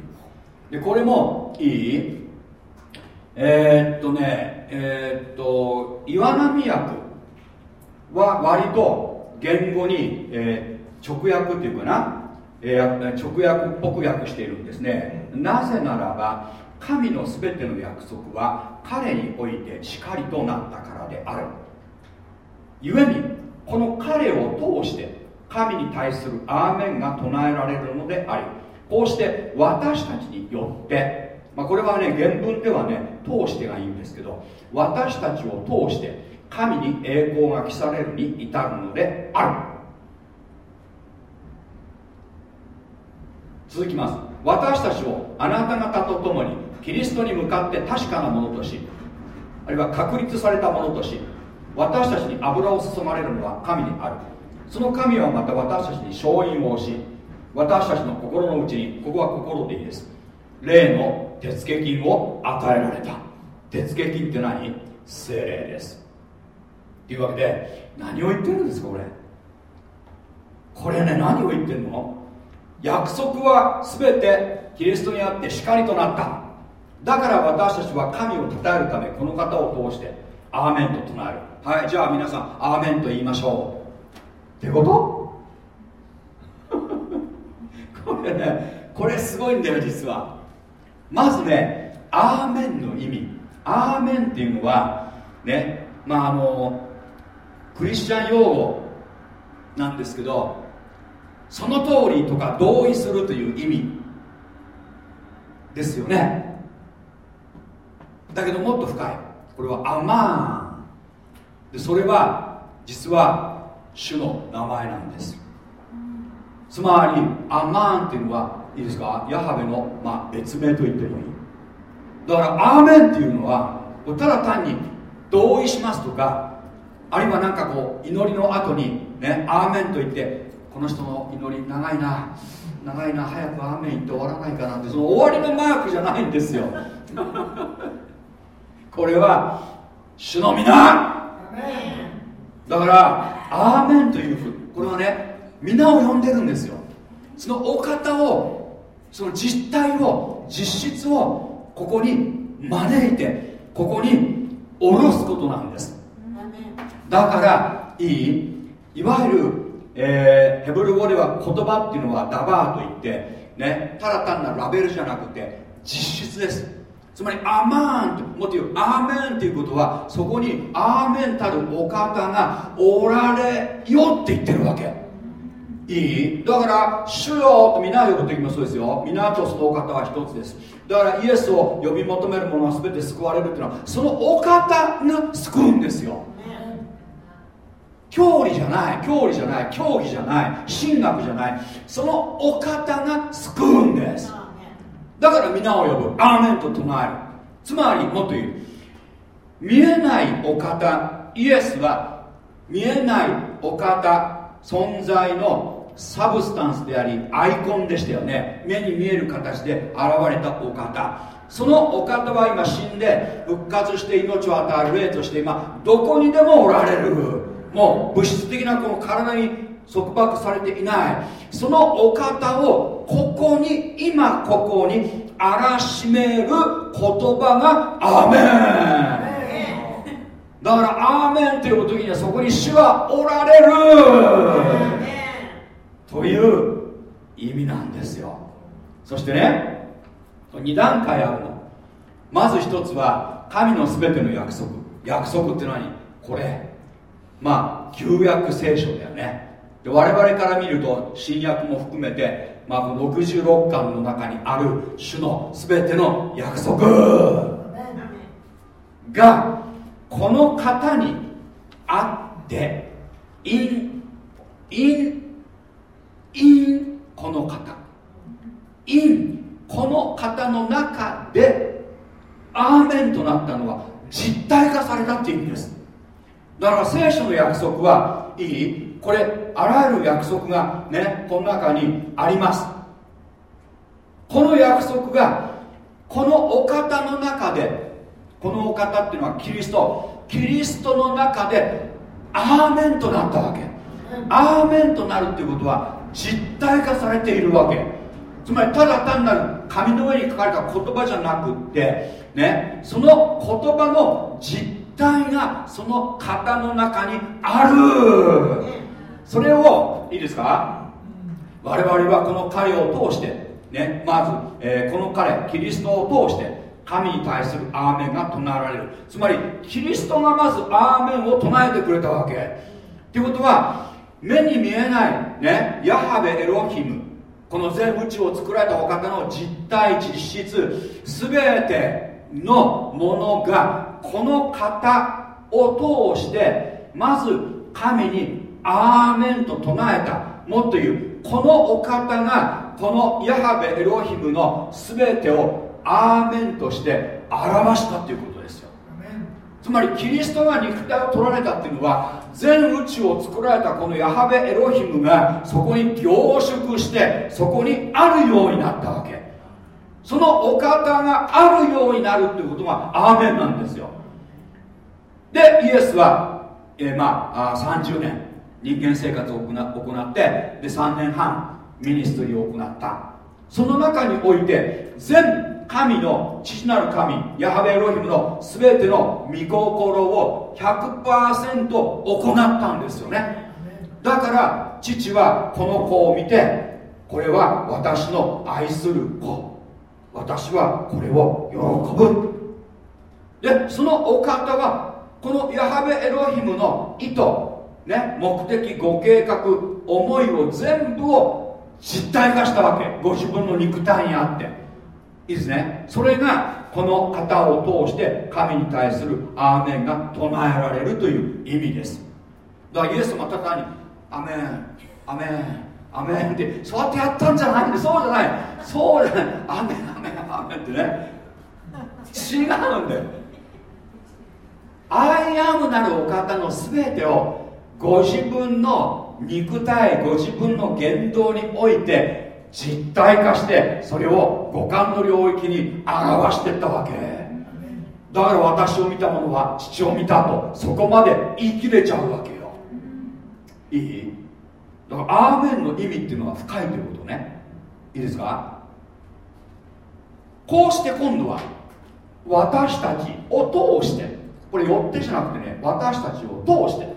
でこれもいい。えーっとねえーっと岩波訳は割と言語に、えー直訳っていうかな、えー直訳っぽく訳しているんですね。なぜならば神のすべての約束は彼においてしかりとなったからである。故にこの彼を通して神に対するアーメンが唱えられるのでありこうして私たちによって、まあ、これはね原文ではね通してがいいんですけど私たちを通して神に栄光が来されるに至るのである。続きます。私たちをあなた方と共にキリストに向かって確かなものとしあるいは確立されたものとし私たちに油を注がれるのは神である。その神はまた私たちに勝因をし私たちの心の内にここは心でいいです。霊の手付金を与えられた。手付金って何？精霊です。というわけで何を言ってるんですかこれ？これね何を言ってるの？約束は全てキリストにあってしかりとなった。だから私たちは神を称えるためこの方を通してアーメンと唱える。はいじゃあ皆さんアーメンと言いましょう。ってこと？これねこれすごいんだよ実は。まずねアーメンの意味。アーメンっていうのはねまああのクリスチャン用語なんですけどその通りとか同意するという意味ですよね。だけどもっと深い。これはアマーン。でそれは実は主の名前なんです。つまりアマーンっていうのはいいですか？ヤハベの、まあ、別名と言ってもいい。だからアーメンっていうのはただ単に同意しますとかあるいはなんかこう祈りの後にねアーメンと言ってこの人の祈り長いな長いな早くアーメン言って終わらないかなってその終わりのマークじゃないんですよ。これは主の皆。だからアーメンというこれはね皆を呼んでるんですよ。そのお方をその実態を実質をここに招いてここに下ろすことなんです。だからいいいわゆる、えーヘブル語では言葉っていうのはダバーといってねただ単なるラベルじゃなくて実質です。つまりアマンともっと言うアーメンということはそこにアーメンたるお方がおられよって言ってるわけ。いい？だから主よと皆呼ぶ時もそうですよ。皆とそのお方は一つです。だからイエスを呼び求める者は全て救われるっていうのはそのお方が救うんですよ。教理じゃない。教理じゃない。教義じゃない。神学じゃない。そのお方が救うんです。だから皆を呼ぶ。アーメンと唱える。つまりもっと言う。見えないお方。イエスは見えないお方。存在のサブスタンスでありアイコンでしたよね。目に見える形で現れたお方。そのお方は今死んで復活して命を与える霊として今どこにでもおられる。もう物質的なこの体に束縛されていない。そのお方をここに今ここにあらしめる言葉がアメン。だからアーメンと呼ぶ時にはそこに主はおられる。という意味なんですよ。そしてね2段階あるの。まず一つは神の全ての約束。約束って何？これ。まあ旧約聖書だよね。で我々から見ると新約も含めてまあ、66巻の中にある主の全ての約束。がこの方にあってインインインこの方インこの方の中でアーメンとなったのは実体化されたっていう意味です。だから聖書の約束はいい？これあらゆる約束がねこの中にあります。この約束がこのお方の中でこのお方っていうのはキリスト。キリストの中でアーメンとなったわけ。アーメンとなるっていうことは実体化されているわけ。つまりただ単なる紙の上に書かれた言葉じゃなくってねその言葉の実体がその方の中にある。それをいいですか？我々はこの彼を通してねまず、えー、この彼キリストを通して神に対するアーメンが唱えられる。つまりキリストがまずアーメンを唱えてくれたわけ。っていうことは目に見えないねヤハベエロヒムこの全宇宙を作られたお方の実体実質全てのものがこの方を通してまず神にアーメンと唱えた。もっと言うこのお方がこのヤハベエロヒムの全てをアーメンとして表したっていうことですよ。つまりキリストが肉体を取られたっていうのは全宇宙を作られたこのヤハベエロヒムがそこに凝縮してそこにあるようになったわけ。そのお方があるようになるっていうことがアーメンなんですよ。でイエスは、えー、まあ30年人間生活を行ってで3年半ミニストリーを行った。その中において全神の父なる神ヤハベエロヒムの全ての御心を100%行ったんですよね。だから父はこの子を見てこれは私の愛する子。私はこれを喜ぶ。でそのお方はこのヤハベエロヒムの意図ね、目的ご計画思いを全部を実体化したわけ。ご自分の肉体にあって。いいですね。それがこの方を通して神に対するアーメンが唱えられるという意味です。だからイエス様ただに「アメンアメンアメン」ってそうやってやったんじゃないんでそうじゃない。そうじゃない。アメンアメンアメンってね。違うんだよ。アイアムなるお方の全てをご自分の肉体ご自分の言動において実体化してそれを五感の領域に表していったわけ。だから私を見た者は父を見たとそこまで言い切れちゃうわけよ。いい？だからアーメンの意味っていうのは深いということね。いいですか？こうして今度は私たちを通して。これよってじゃなくてね私たちを通して。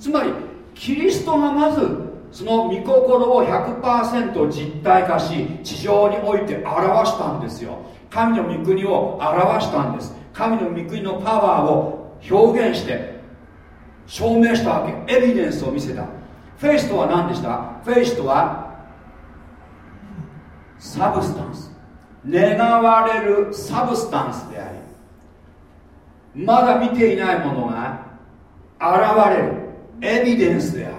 つまりキリストがまずその御心を100%実体化し地上において表したんですよ。神の御国を表したんです。神の御国のパワーを表現して証明したわけ。エビデンスを見せた。フェイスとは何でした？フェイスとはサブスタンス。願われるサブスタンスでありまだ見ていないものが現れる。エビデンスである。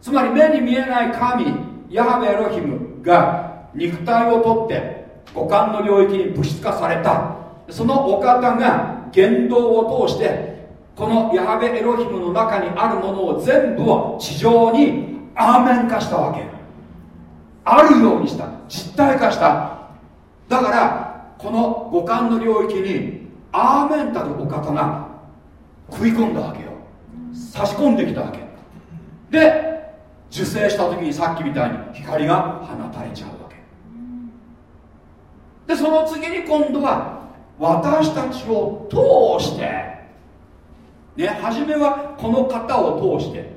つまり目に見えない神ヤハベエロヒムが肉体をとって五感の領域に物質化された。そのお方が言動を通してこのヤハベエロヒムの中にあるものを全部を地上にアーメン化したわけ。あるようにした。実体化した。だからこの五感の領域にアーメンたるお方が食い込んだわけ。差し込んできたわけ。で受精した時にさっきみたいに光が放たれちゃうわけ。でその次に今度は私たちを通してね初めはこの方を通して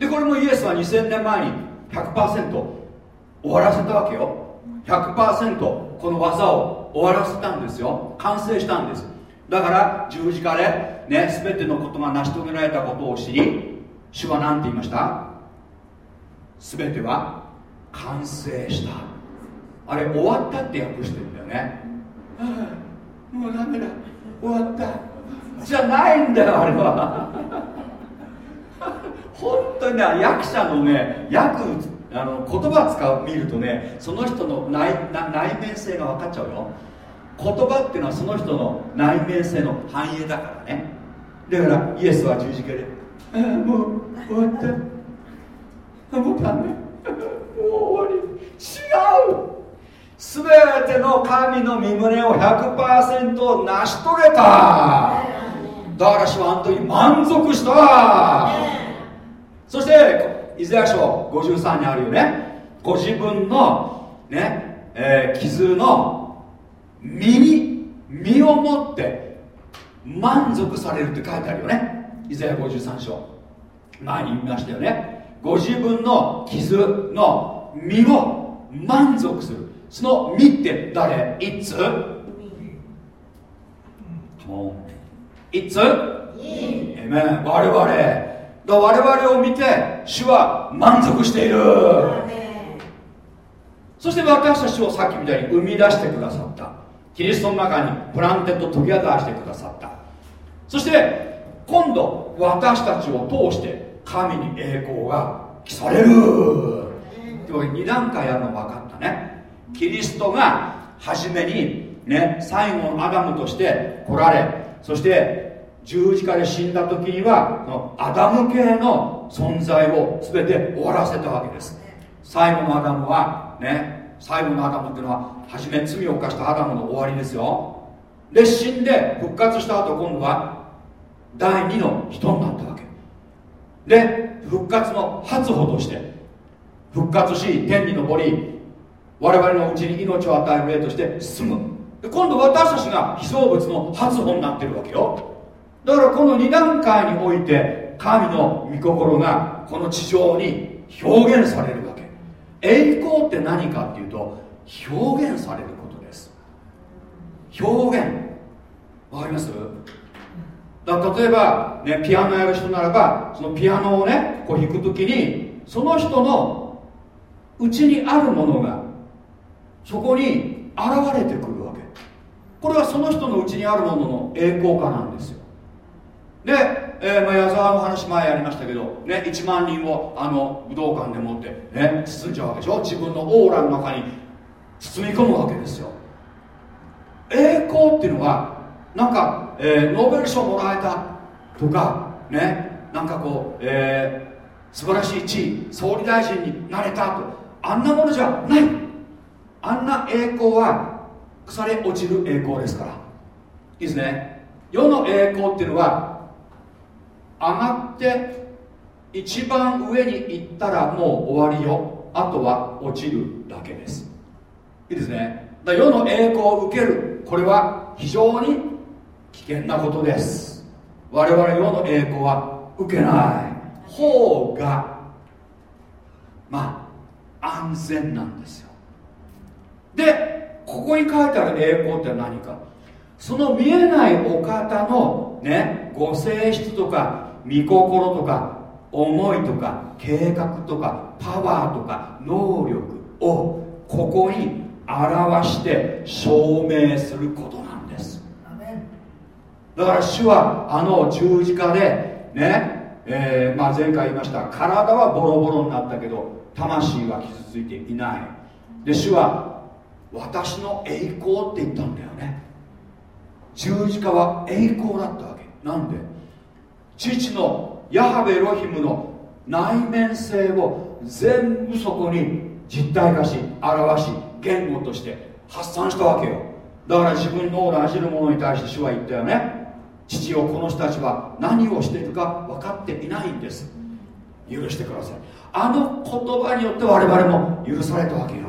でこれもイエスは2000年前に100%終わらせたわけよ。100%この技を終わらせたんですよ。完成したんです。だから十字架でね全てのことが成し遂げられたことを知り主は何て言いました？全ては完成した。あれ終わったって訳してるんだよね。あ あもうダメだ。終わった。じゃないんだよあれは。本当にね役者のね役あの言葉使う見るとねその人の内内面性が分かっちゃうよ言葉っていうのはその人の内面性の反映だからね。だからイエスは十字架でああもう終わった。もうダメ。もう終わり。違う。全ての神の身胸を100%成し遂げた。だから主はあの時満足した。そしてイザヤ書53にあるよね。ご自分のね、えー、傷の身に身をもって満足されるって書いてあるよね。イザヤ53章。前に言いましたよね。ご自分の傷の身を満足する。その身って誰？いついつえめ我々。だ我々を見て主は満足している。そして私たちをさっきみたいに生み出してくださったキリストの中に planted together してくださった。そして今度私たちを通して神に栄光が帰される。2段階あるの分かったね。キリストが初めにね最後のアダムとして来られそして十字架で死んだ時にはこのアダム系の存在を全て終わらせたわけです。最後のアダムはね最後のアダムっていうのは初め罪を犯したアダムの終わりですよ。で死んで復活した後今度は第二の人になったわけ。で復活の初歩として復活し天に昇り我々のうちに命を与える例として進む。で今度私たちが被造物の初歩になってるわけよ。だからこの2段階において神の御心がこの地上に表現されるわけ。栄光って何かっていうと表現されることです。表現。わかります？だ例えば、ね、ピアノやる人ならばそのピアノをねこう弾く時にその人のうちにあるものがそこに現れてくるわけ。これはその人のうちにあるものの栄光化なんですよ。で、えーまあ、矢沢の話前やりましたけど、ね、1万人をあの武道館でもって、ね、包んじゃうわけでしょ？自分のオーラの中に包み込むわけですよ。栄光っていうのはなんか、えー、ノーベル賞もらえたとかねなんかこう、えー、素晴らしい地位総理大臣になれたと。あんなものじゃない。あんな栄光は腐れ落ちる栄光ですから。いいですね。世の栄光っていうのは上がって一番上に行ったらもう終わりよ。あとは落ちるだけです。いいですね。だ世の栄光を受ける。これは非常に危険なことです。我々世の栄光は受けない。方がまあ安全なんですよ。でここに書いてある栄光って何か。その見えないお方のねご性質とか御心とか思いとか計画とかパワーとか能力をここに表して証明することなんです。だから主はあの十字架でね、えー、まあ、前回言いました。体はボロボロになったけど魂は傷ついていない。で主は私の栄光って言ったんだよね。十字架は栄光だったわけ。なんで？父のヤハベロヒムの内面性を全部そこに実体化し表し言語として発散したわけよ。だから自分のなじるものに対して主は言ったよね。父をこの人たちは何をしているか分かっていないんです。許してください。あの言葉によって我々も許されたわけよ。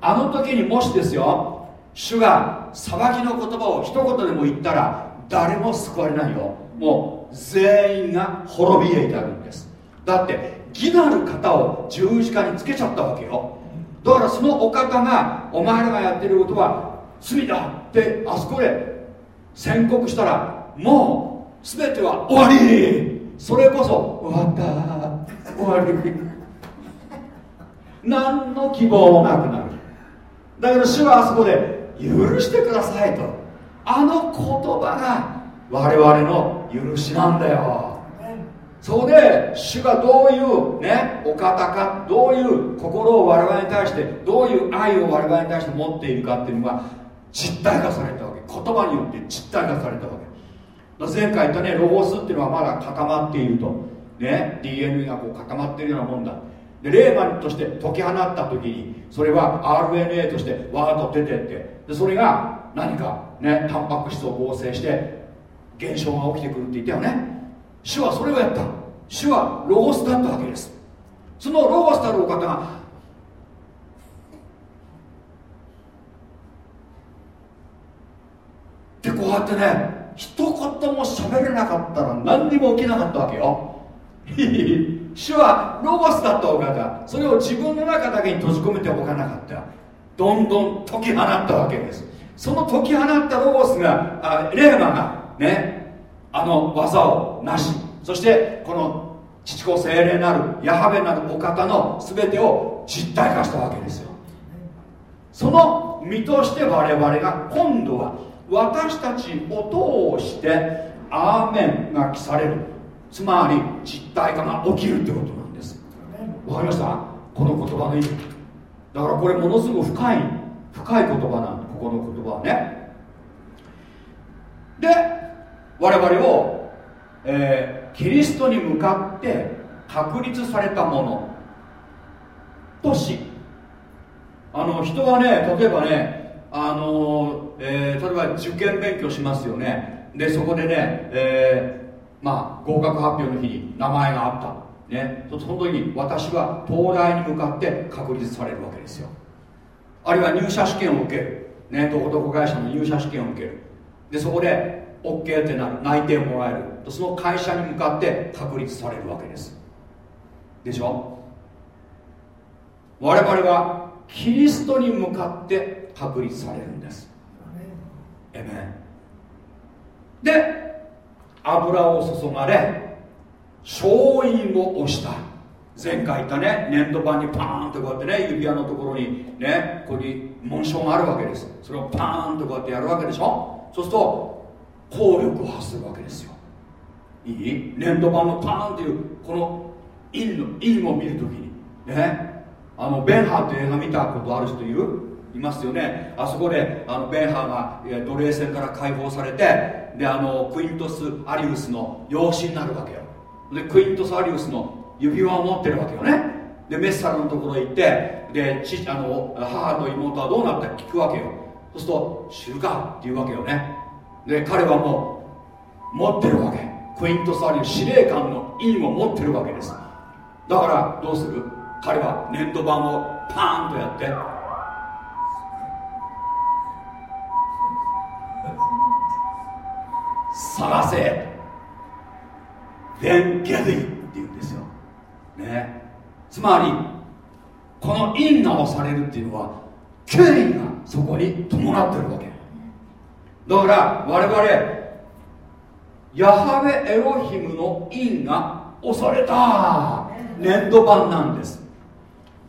あの時にもしですよ主が裁きの言葉を一言でも言ったら誰も救われないよ。もう全員が滅びへ至るんです。だって義なる方を十字架につけちゃったわけよ。だからそのお方がお前らがやってることは罪だってあそこで宣告したらもう全ては終わり。それこそ終わった。終わり。何の希望もなくなる。だけど主はあそこで許してくださいと。あの言葉が我々の許しなんだよ。そこで主がどういうねお方かどういう心を我々に対してどういう愛を我々に対して持っているかっていうのが実体化されたわけ。言葉によって実体化されたわけ。前回言ったねロゴスっていうのはまだ固まっていると。ね DNA がこう固まっているようなもんだでレーマンとして解き放った時にそれは RNA としてわーっと出てってでそれが何かねタンパク質を合成して現象が起きてくるって言ったよね。主はそれをやった。主はロゴスだったわけです。そのロゴスたるお方がでこうやってね一言も喋れなかったら何にも起きなかったわけよ。主はロゴスだったお方それを自分の中だけに閉じ込めておかなかった。どんどん解き放ったわけです。その解き放ったロゴスがあレーマがねあの技をなし。そしてこの父子精霊なるヤハベなるお方の全てを実体化したわけですよ。その身として我々が今度は私たちを通してアーメンが記される。つまり実体化が起きるってことなんです。わかりました？この言葉の意味。だからこれものすごく深い深い言葉なんでここの言葉はね。で我々を、えー、キリストに向かって確立されたもの。としあの人はね例えばねあの、えー、例えば受験勉強しますよね。でそこでね、えー、まあ合格発表の日に名前があった。ね。その時に私は東大に向かって確立されるわけですよ。あるいは入社試験を受ける。ね。どこどこ会社の入社試験を受ける。でそこで OK ってなる内定をもらえる。とその会社に向かって確立されるわけです。でしょ？我々はキリストに向かって確立されるんです。えめで油を注がれ勝因を押した。前回言ったね粘土板にパーンとこうやってね指輪のところにねここに紋章があるわけです。それをパーンとこうやってやるわけでしょ？そうすると効力を発するわけですよ。いい？粘土板のパーンっていうこの陰の陰を見るときに。ね？あのベンハーって映画見たことある人いる？いますよね。あそこであのベンハーが奴隷船から解放されてであのクイントス・アリウスの養子になるわけよ。でクイントス・アリウスの指輪を持ってるわけよね。でメッサルのところ行ってで父あの母と妹はどうなったか聞くわけよ。そうすると知るかっていうわけよね。で彼はもう持ってるわけ。クイントス・アリウス司令官の意を持ってるわけです。だからどうする？彼は粘土板をパーンとやって。探せ。ベン・ゲディって言うんですよ。ね。つまりこの因が押されるっていうのは権威がそこに伴ってるわけ。だから我々ヤハウェエロヒムの因が押された。粘土板なんです。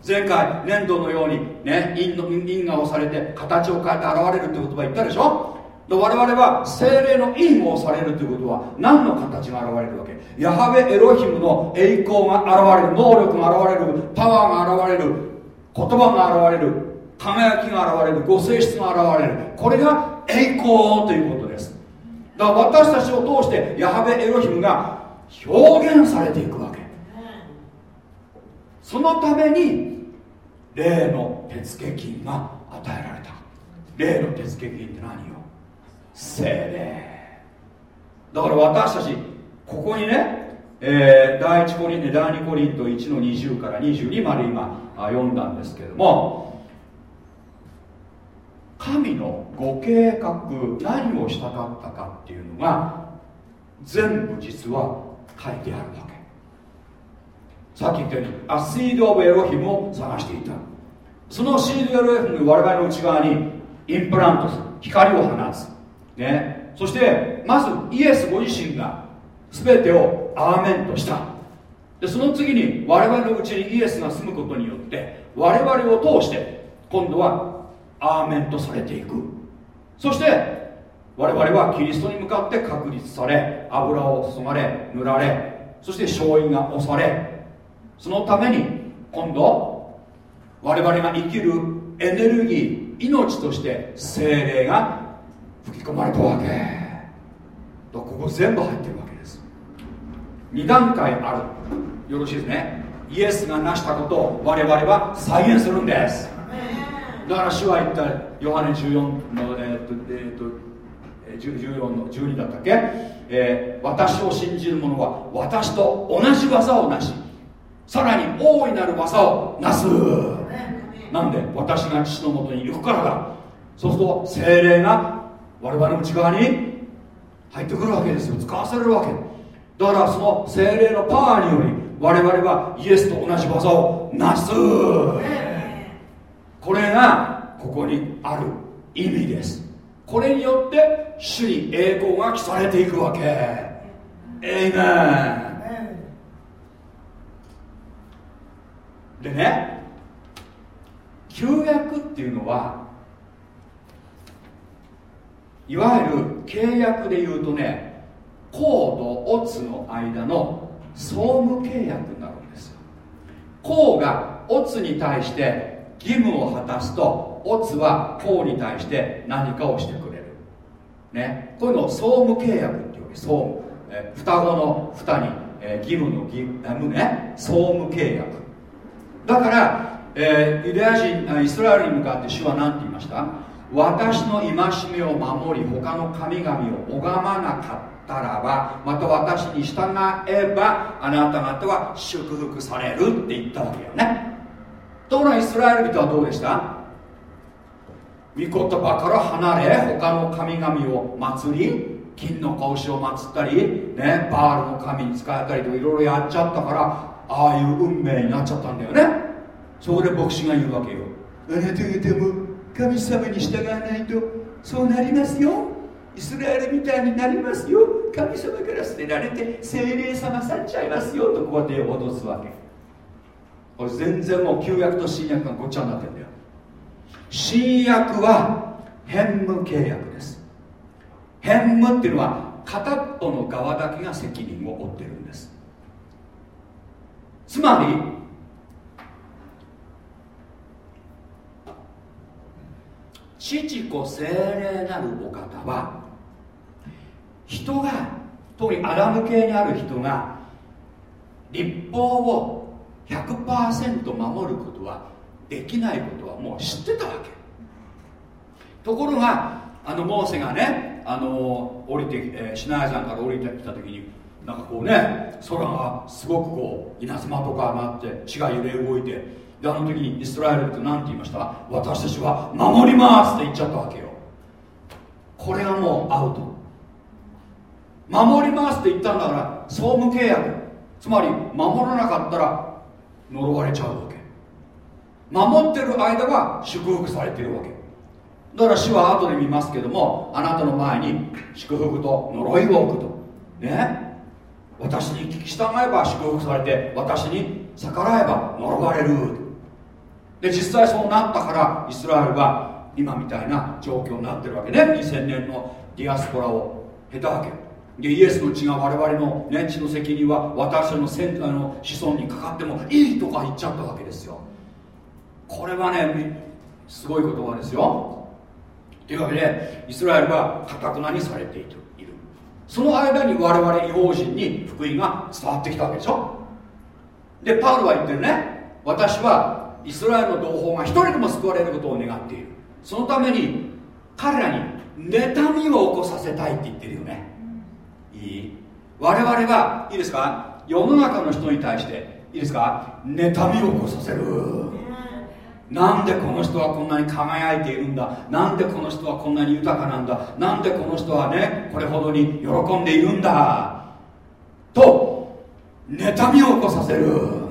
前回粘土のようにね因の因が押されて形を変えて現れるって言葉言ったでしょ？我々は精霊の因を押されるということは何の形が現れるわけ？ヤハベエロヒムの栄光が現れる能力が現れるパワーが現れる言葉が現れる輝きが現れるご性質が現れる。これが栄光ということです。だから私たちを通してヤハベエロヒムが表現されていくわけ。そのために霊の手付金が与えられた。霊の手付金って何よ？精霊。だから私たちここにね、えー、第1コリン第2コリント1の20から22まで今読んだんですけども神のご計画何をしたかったかっていうのが全部実は書いてあるわけ。さっき言ったようにアシード・オブ・エロヒムを探していた。そのシード・エロヒム我々の内側にインプラントする光を放つ。ね。そしてまずイエスご自身が全てをアーメンとした。でその次に我々のうちにイエスが住むことによって我々を通して今度はアーメンとされていく。そして我々はキリストに向かって確立され油を注がれ塗られそして勝因が押されそのために今度我々が生きるエネルギー命として精霊が吹き込まれたわけ。とここ全部入ってるわけです。2段階ある。よろしいですね。イエスが成したことを我々は再現するんです。だから主は言ったヨハネ14の、えーとえーと14の12だったっけ、えー、私を信じる者は私と同じ技をなし。さらに大いなる技をなす。なんで？私が父のもとに行くからだ。そうすると精霊が我々の内側に入ってくるわけですよ。使わされるわけ。だからその精霊のパワーにより我々はイエスと同じ技をなす。これがここにある意味です。これによって主に栄光が記されていくわけ。エイメンでね旧約っていうのはいわゆる契約で言うとねコードオツの間の総務契約になるんですよ。コがオツに対して義務を果たすとオツはコーに対して何かをしてくれる。ね。こういうのを総務契約っていうわけ総務、え双子の双に、え義務の義務ね。総務契約。だから、えー、ユダヤ人イスラエルに向かって主は何て言いました？私の戒めを守り他の神々を拝まなかったらばまた私に従えばあなた方は祝福されるって言ったわけよね。ところがイスラエル人はどうでした？御言葉から離れ他の神々を祭り金の子牛を祭ったり、ね、バールの神に使えたりといろいろやっちゃったからああいう運命になっちゃったんだよね。そこで牧師が言うわけよ。あなた方も神様に従わないとそうなりますよ。イスラエルみたいになりますよ。神様から捨てられて精霊様去っちゃいますよ。とこうやって脅すわけ。全然もう旧約と新約がごっちゃになってるんだよ。新約は変務契約です。変務っていうのは片っぽの側だけが責任を負ってるんです。つまり父子精霊なるお方は人が特にアダム系にある人が立法を100%守ることはできないことはもう知ってたわけ。ところがあのモーセがねあの降りて、えー、シナイ山から降りてきた時になんかこうね空がすごくこう稲妻とかなって地が揺れ動いてであの時にイスラエルって何て言いました？私たちは守りますって言っちゃったわけよ。これがもうアウト。守りますって言ったんだから総務契約。つまり守らなかったら呪われちゃうわけ。守ってる間は祝福されてるわけ。だから主は後で見ますけどもあなたの前に祝福と呪いを置くと。ね？私に聞き従えば祝福されて私に逆らえば呪われる。で実際そうなったからイスラエルは今みたいな状況になってるわけね。2000年のディアスポラを経たわけ。でイエスの血が我々の、ね、血の責任は私の先あの子孫にかかってもいいとか言っちゃったわけですよこれはねすごい言葉ですよ。というわけでイスラエルはかたくなにされている。その間に我々違法人に福音が伝わってきたわけでしょ。でパウロは言ってるね。私はイスラエルの同胞が一人でも救われることを願っている。そのために彼らに妬みを起こさせたいって言ってるよね。いい？我々はいいですか？世の中の人に対していいですか？妬みを起こさせる。なんでこの人はこんなに輝いているんだ？なんでこの人はこんなに豊かなんだ？なんでこの人はねこれほどに喜んでいるんだ？と妬みを起こさせる。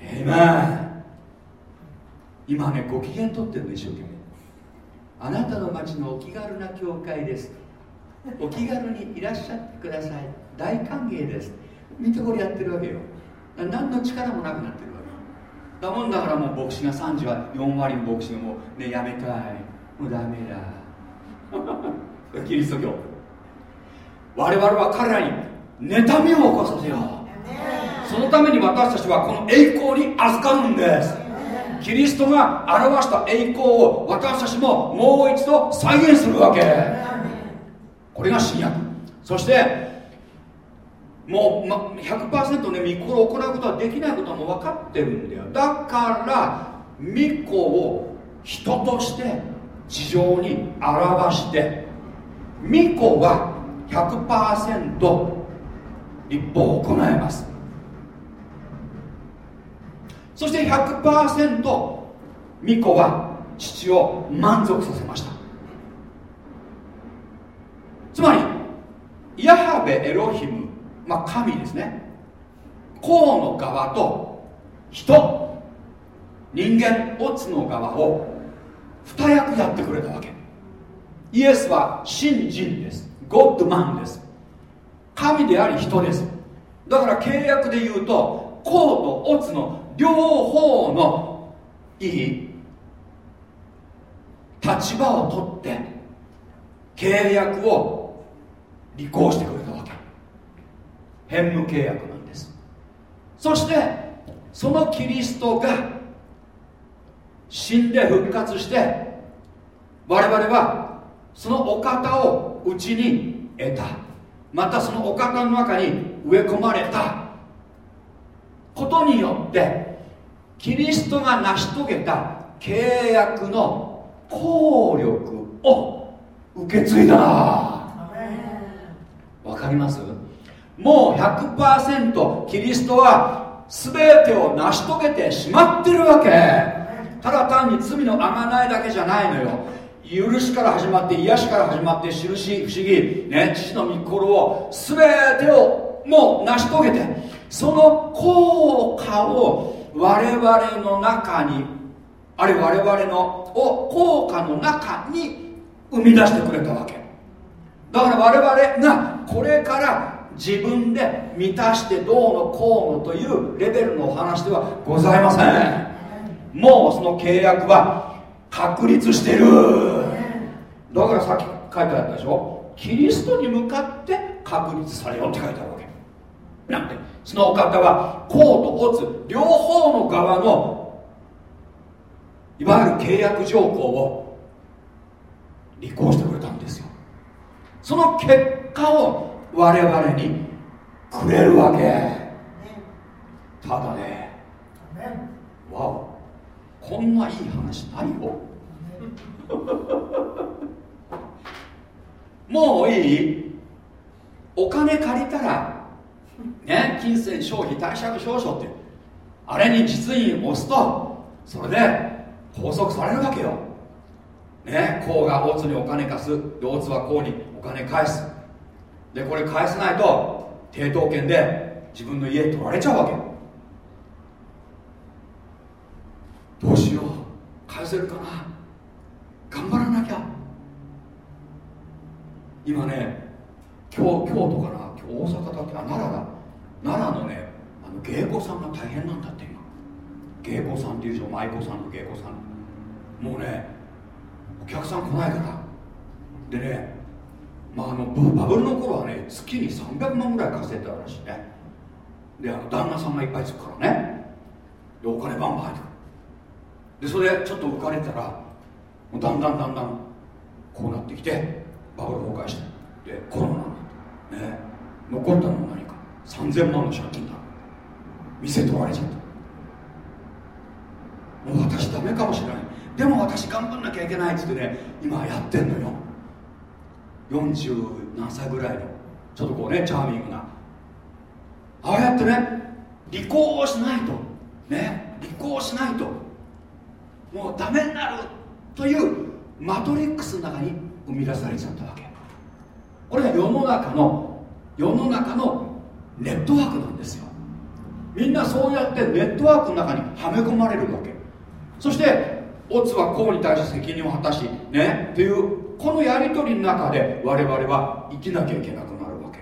えめ今ねご機嫌取ってるんでしょうけどあなたの町のお気軽な教会です。お気軽にいらっしゃってください。大歓迎です。見てこれやってるわけよ。何の力もなくなってるわけだもんだからもう牧師が3時は4割の牧師がもうねやめたい。もうダメだ。キリスト教。我々は彼らに妬みを起こさせよう。そのために私たちはこの栄光に預かるんです。キリストが表した栄光を私たちももう一度再現するわけ。これが新約。そしてもう、ま、100%ね御心を行うことはできないことはもう分かってるんだよ。だから御子を人として地上に表して御子は100%立法を行います。そして100%御子は父を満足させました。つまりヤハベエロヒムまあ神ですね。公の側と人人間オツの側を二役やってくれたわけ。イエスは信人です。ゴッドマンです。神であり人です。だから契約で言うと公とオツの両方のいい立場を取って契約を履行してくれたわけ。変無契約なんです。そしてそのキリストが死んで復活して我々はそのお方をうちに得た。またそのお方の中に植え込まれた。ことによってキリストが成し遂げた契約の効力を受け継いだ。かります？もう100%キリストは全てを成し遂げてしまってるわけ。ただ単に罪のあがないだけじゃないのよ。許しから始まって癒しから始まって印不思議ね父の御心を全てをもう成し遂げてその効果を我々の中にあるいは我々のを効果の中に生み出してくれたわけ。だから我々がこれから自分で満たしてどうのこうのというレベルのお話ではございません。もうその契約は確立してる。だからさっき書いてあったでしょ？キリストに向かって確立されようって書いてあるわけ。なんてそのお方は公とオツ両方の側のいわゆる契約条項を履行してくれたんですよその結果を我々にくれるわけ。ただね。わお。こんないい話ないよ。もういい？お金借りたらね、金銭消費貸借証書ってあれに実印を押すとそれで拘束されるわけよ。ね公が大津にお金貸す大津は公にお金返す。でこれ返さないと抵当権で自分の家取られちゃうわけ。どうしよう。返せるかな。頑張らなきゃ。今ね京京都かな。大阪だってあ奈良だ。奈良のねあの芸妓さんが大変なんだって今。芸妓さんっていうでしょ舞妓さんの芸妓さん。もうねお客さん来ないから。でねまああのバブルの頃はね月に300万ぐらい稼いだらしいね。であの旦那さんがいっぱいつくからね。でお金バンバン入ってくる。でそれでちょっと浮かれたらもうだんだんだんだんこうなってきてバブル崩壊してでコロナになってね。残ったのは何か？3000万の借金だ。店取られちゃった。もう私ダメかもしれない。でも私頑張んなきゃいけないっつってね今やってんのよ。40何歳ぐらいのちょっとこうねチャーミングな。ああやってね離婚をしないと。ね離婚をしないと。もうダメになるというマトリックスの中に生み出されちゃったわけ。これが世の中の世の中のネットワークなんですよ。みんなそうやってネットワークの中にはめ込まれるわけ。そしてオツは公に対して責任を果たしねっていうこのやり取りの中で我々は生きなきゃいけなくなるわけ、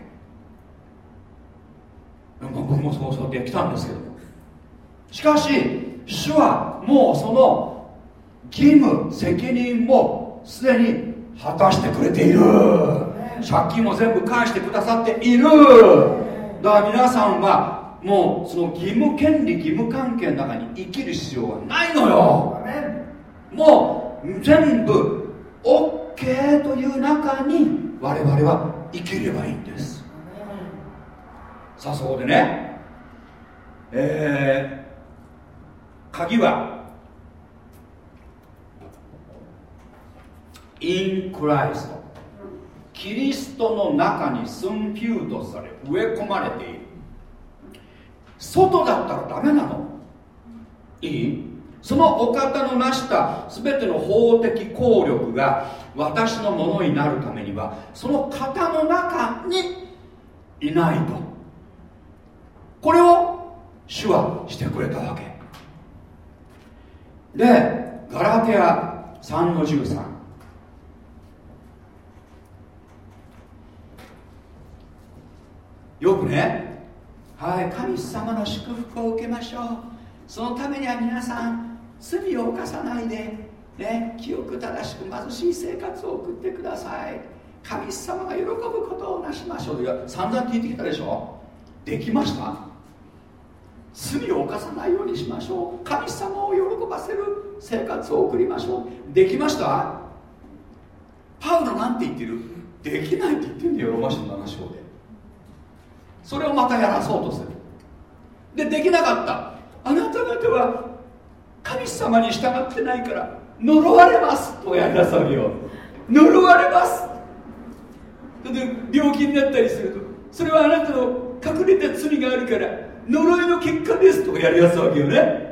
僕もそうそうって来たんですけど。しかし主はもうその義務責任もすでに果たしてくれている。借金も全部返してくださっている。だから皆さんはもうその義務権利義務関係の中に生きる必要はないのよ。もう全部 OK という中に我々は生きればいいんです。さあそこでねえー、鍵は in Christ キリストの中にスンピュートされ植え込まれている。外だったらダメなの。いいそのお方の成した全ての法的効力が私のものになるためにはその方の中にいないと。これを主はしてくれたわけ。でガラテア3の13よくねはい神様の祝福を受けましょう。そのためには皆さん罪を犯さないでね清く正しく貧しい生活を送ってください。神様が喜ぶことをなしましょう。いや散々聞いてきたでしょ？できました？罪を犯さないようにしましょう。神様を喜ばせる生活を送りましょう。できました？パウロなんて言ってる？できないって言ってるんだよ。ロマ書の7章で。それをまたやらそうとする。でできなかった。あなた方は神様に従ってないから呪われますとやりなさいよ呪われます。で病気になったりするとそれはあなたの隠れた罪があるから呪いの結果ですとかやりやすわけよね。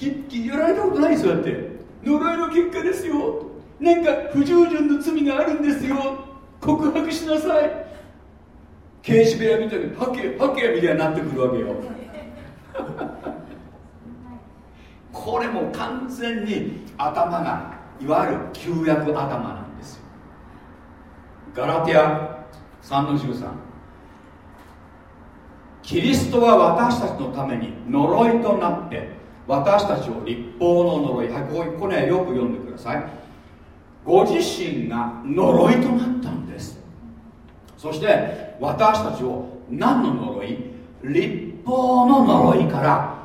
やられたことないですよだって。呪いの結果ですよ。なんか不従順の罪があるんですよ。告白しなさい。刑事部屋みたいにハケハケみたいになってくるわけよ。これも完全に頭がいわゆる旧約頭なんですよ。ガラティア3の13キリストは私たちのために呪いとなって私たちを立法の呪いはいこここねよく読んでください。ご自身が呪いとなったんです。そして私たちを何の呪い？立法の呪いから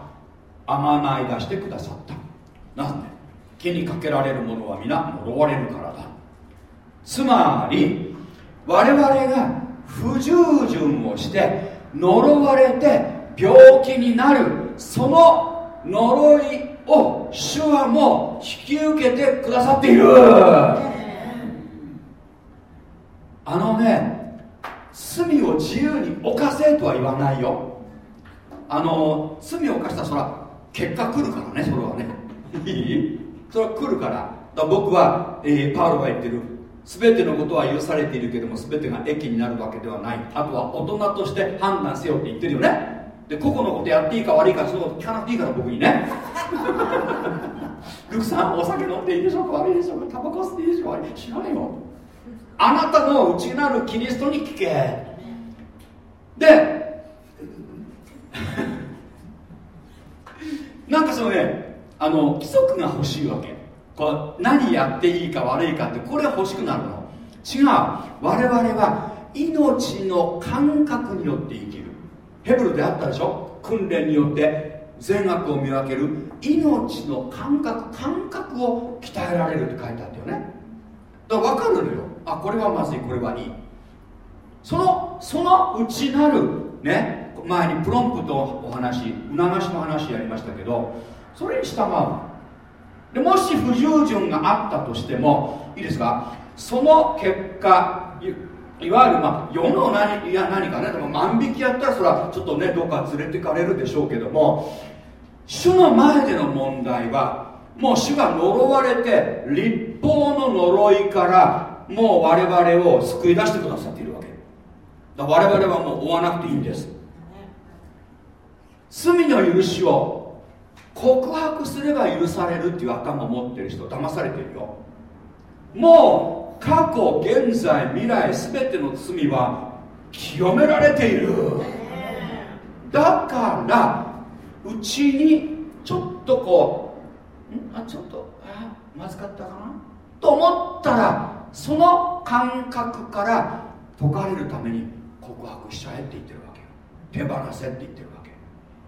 あまない出してくださった。なんで木にかけられるものは皆呪われるからだ。つまり我々が不従順をして呪われて病気になるその呪いを主はもう引き受けてくださっている。あのね罪を自由に犯せとは言わないよ。あの罪を犯した結果来るからねそれはね。いい？それは来るから。僕は、えー、パウロが言ってる。全てのことは許されているけども全てが益になるわけではない。あとは大人として判断せよって言ってるよね。で個々のことやっていいか悪いかそのこと聞かなくていいから僕にね。ルクさんお酒飲んでいいでしょうか？悪いでしょうか？タバコ吸っていいでしょうか？知らないよ。あなたの内なるキリストに聞け。でなんかそのねあの規則が欲しいわけ。こう何やっていいか悪いかってこれ欲しくなるの。違う。我々は命の感覚によって生きる。ヘブルであったでしょ？訓練によって善悪を見分ける。命の感覚感覚を鍛えられるって書いてあったよね。だから分かるのよ。あこれはまずいこれはいい。そのその内なるね前にプロンプとお話促しの話やりましたけどそれに従う。でもし不従順があったとしてもいいですか？その結果いわゆるまあ世の何いや何かねでも万引きやったらそれはちょっとねどっか連れてかれるでしょうけども主の前での問題はもう主が呪われて立法の呪いからもう我々を救い出してくださっているわけ。だ我々はもう追わなくていいんです。罪の許しを告白すれば許されるっていう頭を持ってる人騙されてるよ。もう過去現在未来全ての罪は清められている。だからうちにちょっとこうん？あちょっとあまずかったかな？と思ったらその感覚から解かれるために告白しちゃえって言ってるわけよ。手放せって言ってるわけ。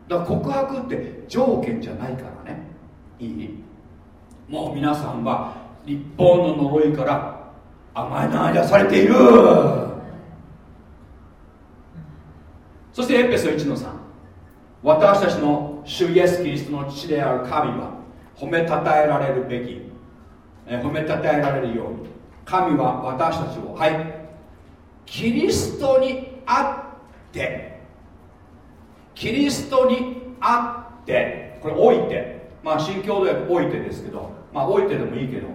だから告白って条件じゃないからね。いい？もう皆さんは立法の呪いから甘えなやされている。そしてエペソ1の3私たちの主イエス・キリストの父である神は褒めたたえられるべき、え褒めたたえられるように。神は私たちをはい。キリストにあってキリストにあってこれ置いて。まあ新共同訳置いてですけどまあ置いてでもいいけど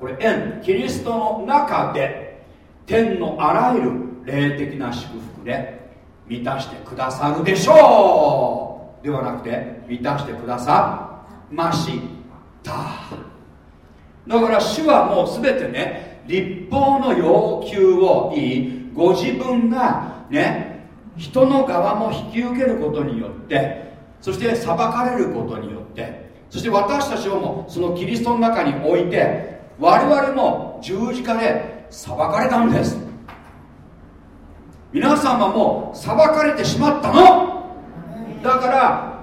これ縁キリストの中で天のあらゆる霊的な祝福で満たしてくださるでしょう。ではなくて満たしてくださました。だから主はもう全てね立法の要求をいいご自分がね人の側も引き受けることによってそして裁かれることによってそして私たちをもそのキリストの中に置いて我々も十字架で裁かれたんです。皆さんはもう裁かれてしまったの。だから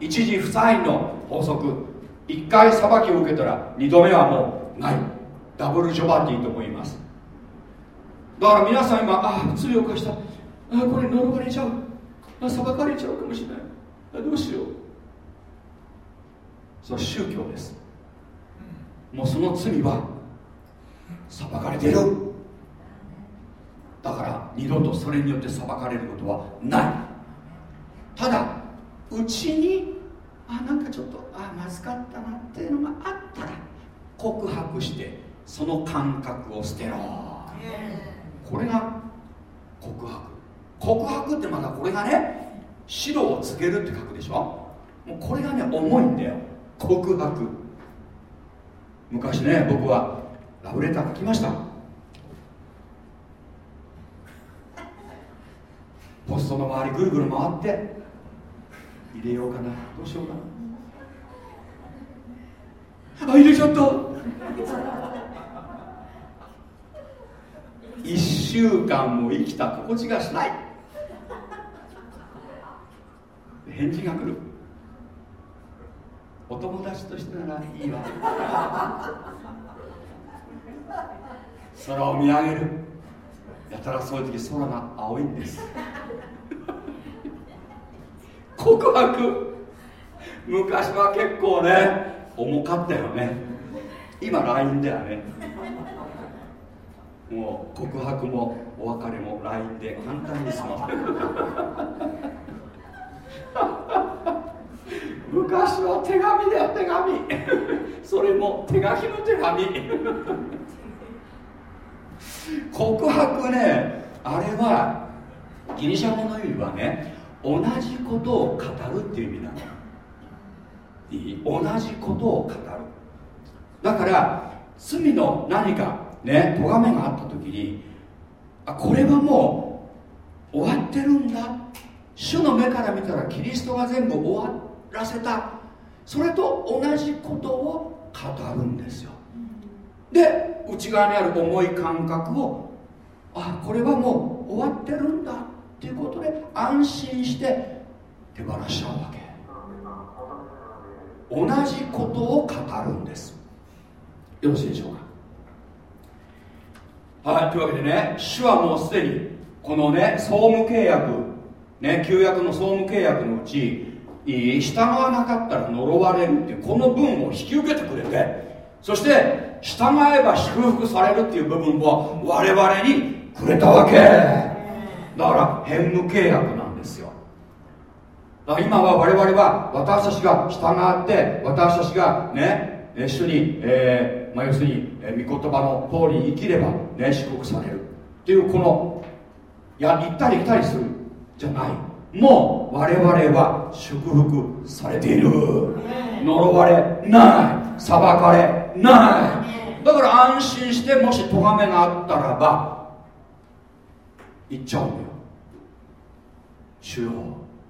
一時不在の法則一回裁きを受けたら二度目はもうない。ダブルジョバティとも言います。だから皆さん今ああ罪を犯した。あこれ呪われちゃう。あ裁かれちゃうかもしれない。あどうしよう。それは宗教です。もうその罪は裁かれている。だから二度とそれによって裁かれることはない。ただうちにあなんかちょっとあまずかったなっていうのがあったら告白してその感覚を捨てろ。これが告白告白ってまたこれがね白をつけるって書くでしょ？もうこれがね重いんだよ。告白。昔ね僕はラブレター書きました。ポストの周りぐるぐる回って入れようかな。どうしようかな。あ入れちゃった。一週間も生きた心地がしない。返事が来る。お友達としてならいいわ。空を見上げる。やたらそういう時空が青いんです。告白。昔は結構ね重かったよね。今 LINE だよね。もう告白もお別れも LINE で簡単に済ませる。昔は手紙だよ手紙。それも手書きの手紙。告白ねあれはギリシャ語の意味はね同じことを語るっていう意味なの。いい？同じことを語る。だから罪の何かね咎めがあった時にあこれはもう終わってるんだ。主の目から見たらキリストが全部終わらせた。それと同じことを語るんですよ。で内側にある重い感覚をあこれはもう終わってるんだっていうことで安心して手放しちゃうわけ。同じことを語るんです。よろしいでしょうか？はいというわけでね主はもうすでにこのね総務契約ね旧約の総務契約のうち従わなかったら呪われるっていうこの分を引き受けてくれてそして従えば祝福されるっていう部分を我々にくれたわけ。だから変無契約なんですよ。だから今は我々は私たちが従って私たちがね一緒に、えーまあ、要するに、えー、御言葉の通りに生きれば、ね、祝福される。っていうこのや行ったり来たりする。じゃない。もう我々は祝福されている。呪われない。裁かれない。だから安心してもし咎めがあったらば言っちゃうんだよ。主よ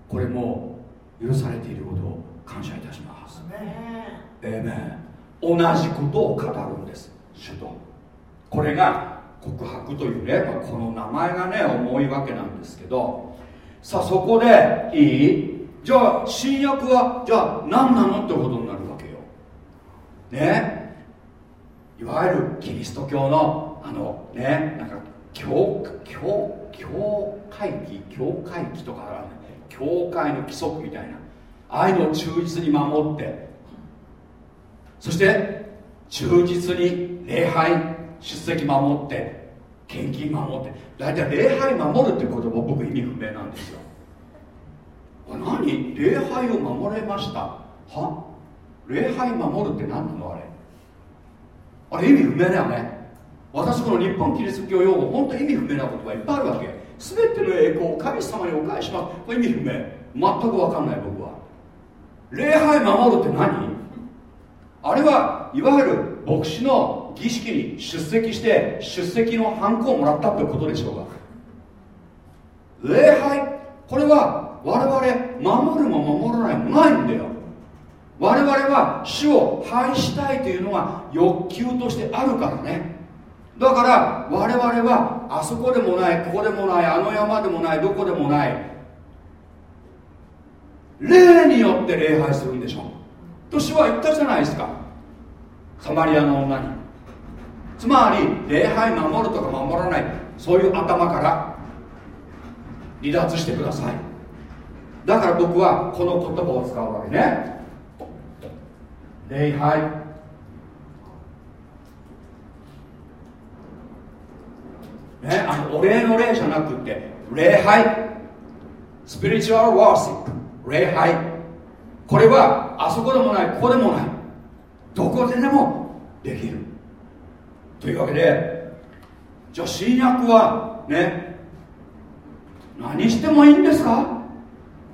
これも許されていることを感謝いたします。え。え同じことを語るんです。主と。これが告白というね、まあ、この名前がね重いわけなんですけどさあそこでいい？じゃあ新約はじゃあ何なのってことになるわけよ。ね？いわゆるキリスト教のあのね？なんか教教教会記教会記とかあるね。教会の規則みたいな。ああいうの忠実に守って。そして忠実に礼拝出席守って。献金守って大体礼拝守るって言葉僕意味不明なんですよ。何？礼拝を守れました。は？礼拝守るって何なのあれ？あれ意味不明だよね。私この日本キリスト教用語本当意味不明な言葉いっぱいあるわけ。全ての栄光を神様にお返します。これ意味不明。全く分かんない僕は。礼拝守るって何？あれはいわゆる牧師の儀式に出席して出席のハンコをもらったってことでしょうか。礼拝これは我々守るも守らないもないんだよ。我々は主を拝したいというのが欲求としてあるからね。だから我々はあそこでもないここでもないあの山でもないどこでもない。霊によって礼拝するんでしょ。と主は言ったじゃないですか。サマリアの女に。つまり礼拝守るとか守らないそういう頭から離脱してください。だから僕はこの言葉を使うわけね。礼拝。ね、あのお礼の礼じゃなくて礼拝。スピリチュアルワーシップ礼拝。これはあそこでもないここでもない。どこででもできる。というわけでじゃあ新約はね何してもいいんですか？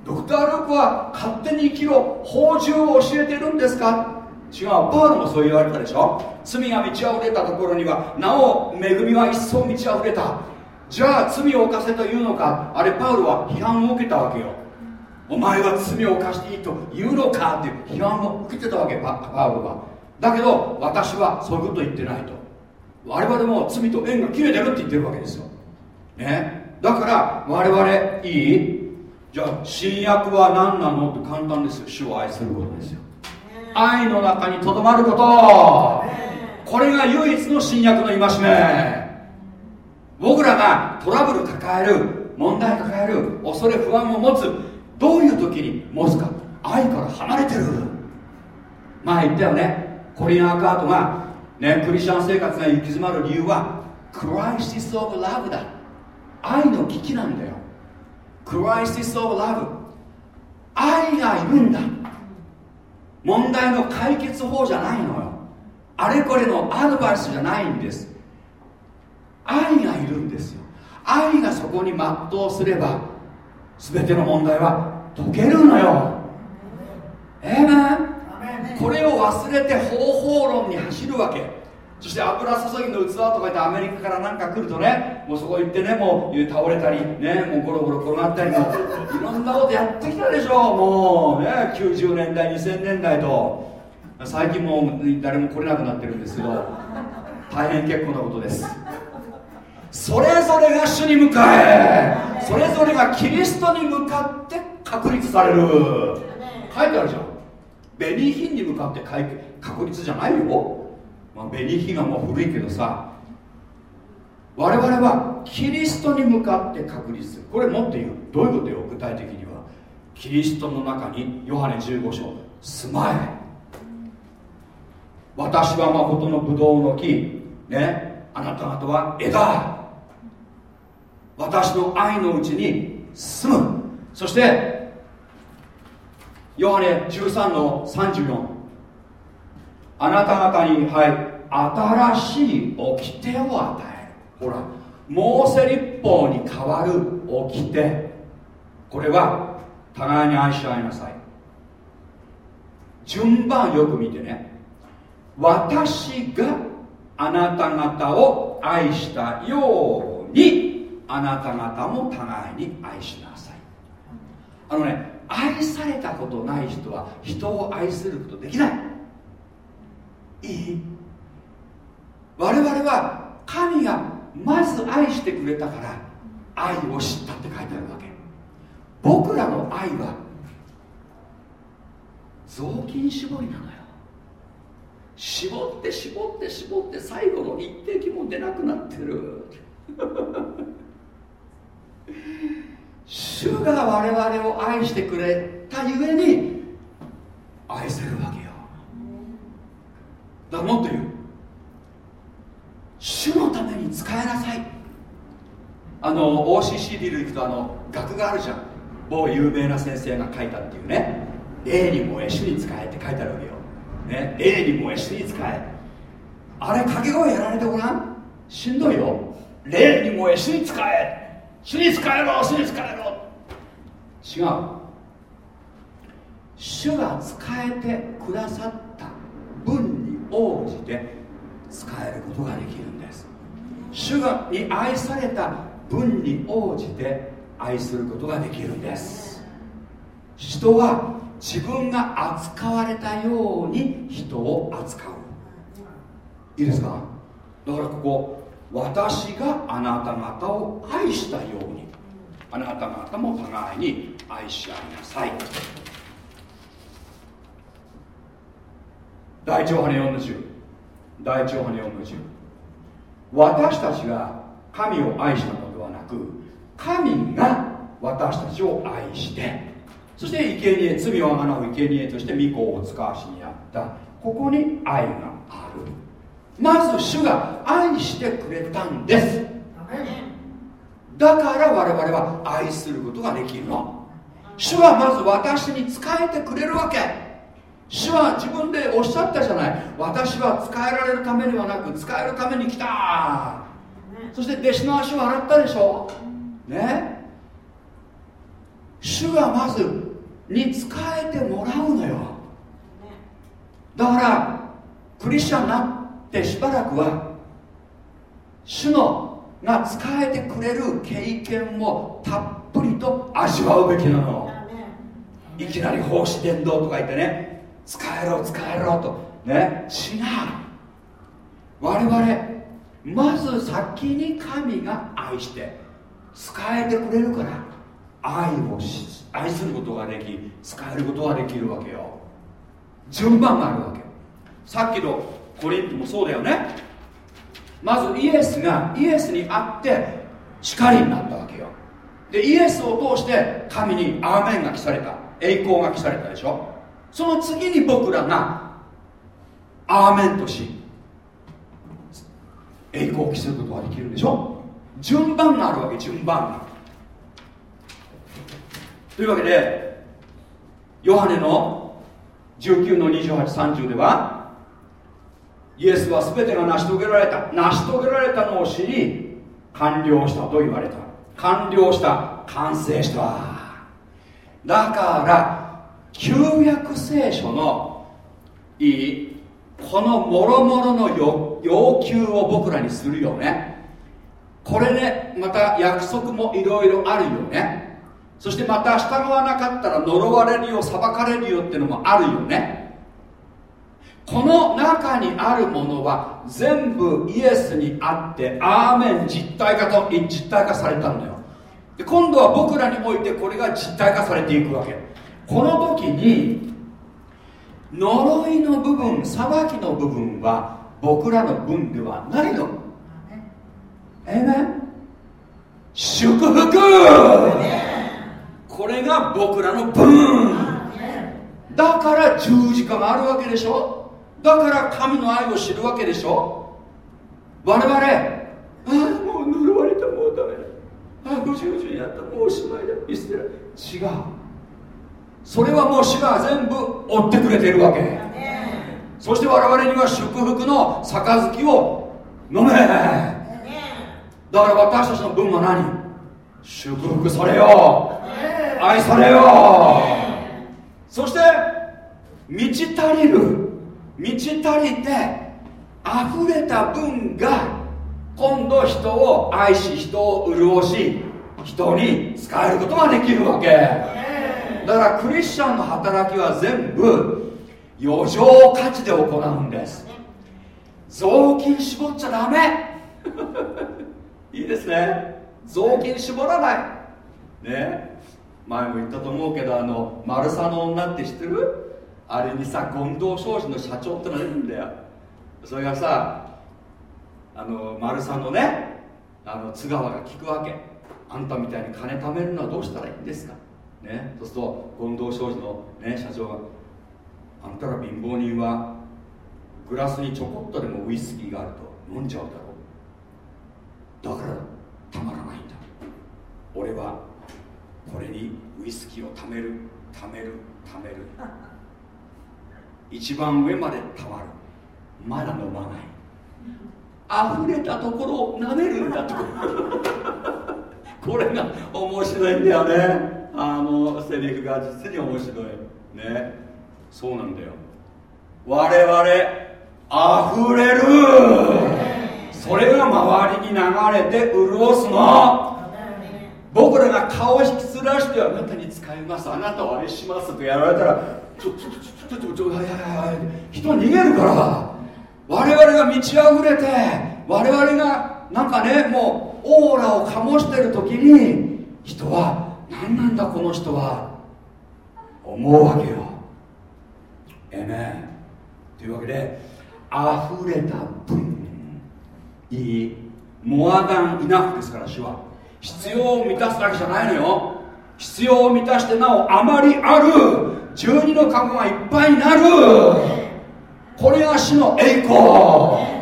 ドクター・ルークは勝手に生きろ法獣を教えてるんですか？違うパウロもそう言われたでしょ？罪が満ち溢れたところにはなお恵みは一層満ち溢れた。じゃあ罪を犯せというのか？あれパウロは批判を受けたわけよ。お前は罪を犯していいと言うのか？っていう批判を受けてたわけパウロは。だけど私はそういうこと言ってないと。我々も罪と縁が切れてるって言ってるわけですよ。ね？だから我々いい？じゃあ新約は何なの？って簡単ですよ。主を愛することですよ。愛の中にとどまること。これが唯一の新約の戒め。僕らがトラブル抱える問題抱える恐れ不安を持つどういう時に持つか。愛から離れてる。前言ったよね。コリン・アカートが、ね、クリスチャン生活が行き詰まる理由はクライシス・オブ・ラブだ。愛の危機なんだよ。クライシス・オブ・ラブ愛がいるんだ。問題の解決法じゃないのよ。あれこれのアドバイスじゃないんです。愛がいるんですよ。愛がそこに全うすれば全ての問題は解けるのよ。ええー、これを忘れて方法論に走るわけ。そして油注ぎの器とか言ってアメリカからなんか来るとねもうそこ行ってねもう倒れたりねもうゴロゴロ転がったりもいろんなことやってきたでしょもうね90年代2000年代と。最近もう誰も来れなくなってるんですけど大変結構なことです。それぞれが主に向かえ。それぞれがキリストに向かって確立される。書いてあるじゃん。ベニーヒンに向かって確立じゃないよ、まあ、ベニーヒンはもう古いけどさ。我々はキリストに向かって確立する。これもっと言う。どういうことよ具体的には。キリストの中にヨハネ15章。住まえ私は誠のブドウの木。ね。あなた方は枝。私の愛のうちに住む。そしてヨハネ13の34あなた方にはい新しい掟を与える。ほらモーセ立法に代わる掟。これは互いに愛し合いなさい。順番よく見てね。私があなた方を愛したようにあなた方も互いに愛しなさい。あのね愛されたことない人は人を愛することできない。いい。我々は神がまず愛してくれたから愛を知ったって書いてあるわけ。僕らの愛は雑巾絞りなのよ。絞って絞って絞って最後の一滴も出なくなってる。主が我々を愛してくれたゆえに愛せるわけよ。だからもっと言う。主のために使いなさい。あの OCC ビル行くとあの額があるじゃん。某有名な先生が書いたっていうね。霊に燃え主に使えって書いてあるわけよ、ね、霊に燃え主に使え。あれ掛け声やられてごらん。しんどいよ。霊に燃え主に使え。主に使えろ主に使えろ。違う。主が使えてくださった分に応じて使えることができるんです。主がに愛された分に応じて愛することができるんです。人は自分が扱われたように人を扱う。いいですか？だからここ私があなた方を愛したように。あなた方も互いに愛し合いなさい。第一ヨハネ4の10第一ヨハネ4の10私たちが神を愛したのではなく神が私たちを愛してそして生贄罪をあがなう生贄として御子を使わしにやったここに愛がある。まず主が愛してくれたんです。だから我々は愛することができるの。主はまず私に仕えてくれるわけ。主は自分でおっしゃったじゃない。私は使えられるためではなく使えるために来た。そして弟子の足を洗ったでしょ。ね。主がまずに仕えてもらうのよ。だからクリスチャンになってしばらくは主のが仕えてくれる経験をたっぷりと味わうべきなの。いきなり奉仕伝道とか言ってね使えろ使えろと。ね違う我々まず先に神が愛して使えてくれるから愛をし愛することができ使えることができるわけよ。順番があるわけ。さっきのコリントもそうだよね。まずイエスがイエスに会って光になったわけよ。でイエスを通して神にアーメンが来された。栄光が来されたでしょ。その次に僕らがアーメンとし栄光を期することができるでしょ。順番があるわけ順番が。というわけでヨハネの19の2830ではイエスは全てが成し遂げられた。成し遂げられたのを知り完了したと言われた。完了した。完成した。だから旧約聖書のいいこのもろもろの要求を僕らにするよね。これねまた約束もいろいろあるよね。そしてまた従わなかったら呪われるよ裁かれるよっていうのもあるよね。この中にあるものは全部イエスにあってアーメン実体化と実体化されたんだよ。で今度は僕らにおいてこれが実体化されていくわけ。この時に呪いの部分裁きの部分は僕らの分ではないの。えめ祝福！これが僕らの分。だから十字架があるわけでしょ。だから神の愛を知るわけでしょ？我々？ああもう呪われたもうダメだ。ああごじゅうじゅうやった。もうおしまいだ。見捨てられ違う。それはもう主が全部追ってくれているわけ。そして我々には祝福の杯を飲め。だから私たちの分は何？祝福されよ。愛されよ。そして満ち足りる満ち足りて溢れた分が今度人を愛し人を潤し人に使えることができるわけ。だからクリスチャンの働きは全部余剰価値で行うんです。雑巾絞っちゃダメ。いいですね。雑巾絞らない。ね。前も言ったと思うけどあの丸サの女って知ってる？あれにさ権藤商事の社長ってのがいるんだよ。それがさあの丸さんのねあの津川が聞くわけ。あんたみたいに金貯めるのはどうしたらいいんですか？ね。そうすると権藤商事の、ね、社長があんたら貧乏人はグラスにちょこっとでもウイスキーがあると飲んじゃうだろう。だからたまらないんだ。俺はこれにウイスキーを貯める貯める貯める。一番上までたまる。まだ飲まない。溢れたところを舐めるんだと。これが面白いんだよね。あのセリフが実に面白い。ね。そうなんだよ。我々溢れる。それが周りに流れて潤すの。僕らが顔引きずらしてあなたに使います。あなたをあれしますとやられたらちょちょちょちょちょちょいやいやいや人逃げるから我々が満ち溢れて我々がなんかねもうオーラを醸してる時に人は何なんだこの人は思うわけよえめというわけで溢れた分いいモアダンイナフですから主は必要を満たすだけじゃないのよ必要を満たしてなおあまりある12のカゴがいっぱいになる。これが主の栄光。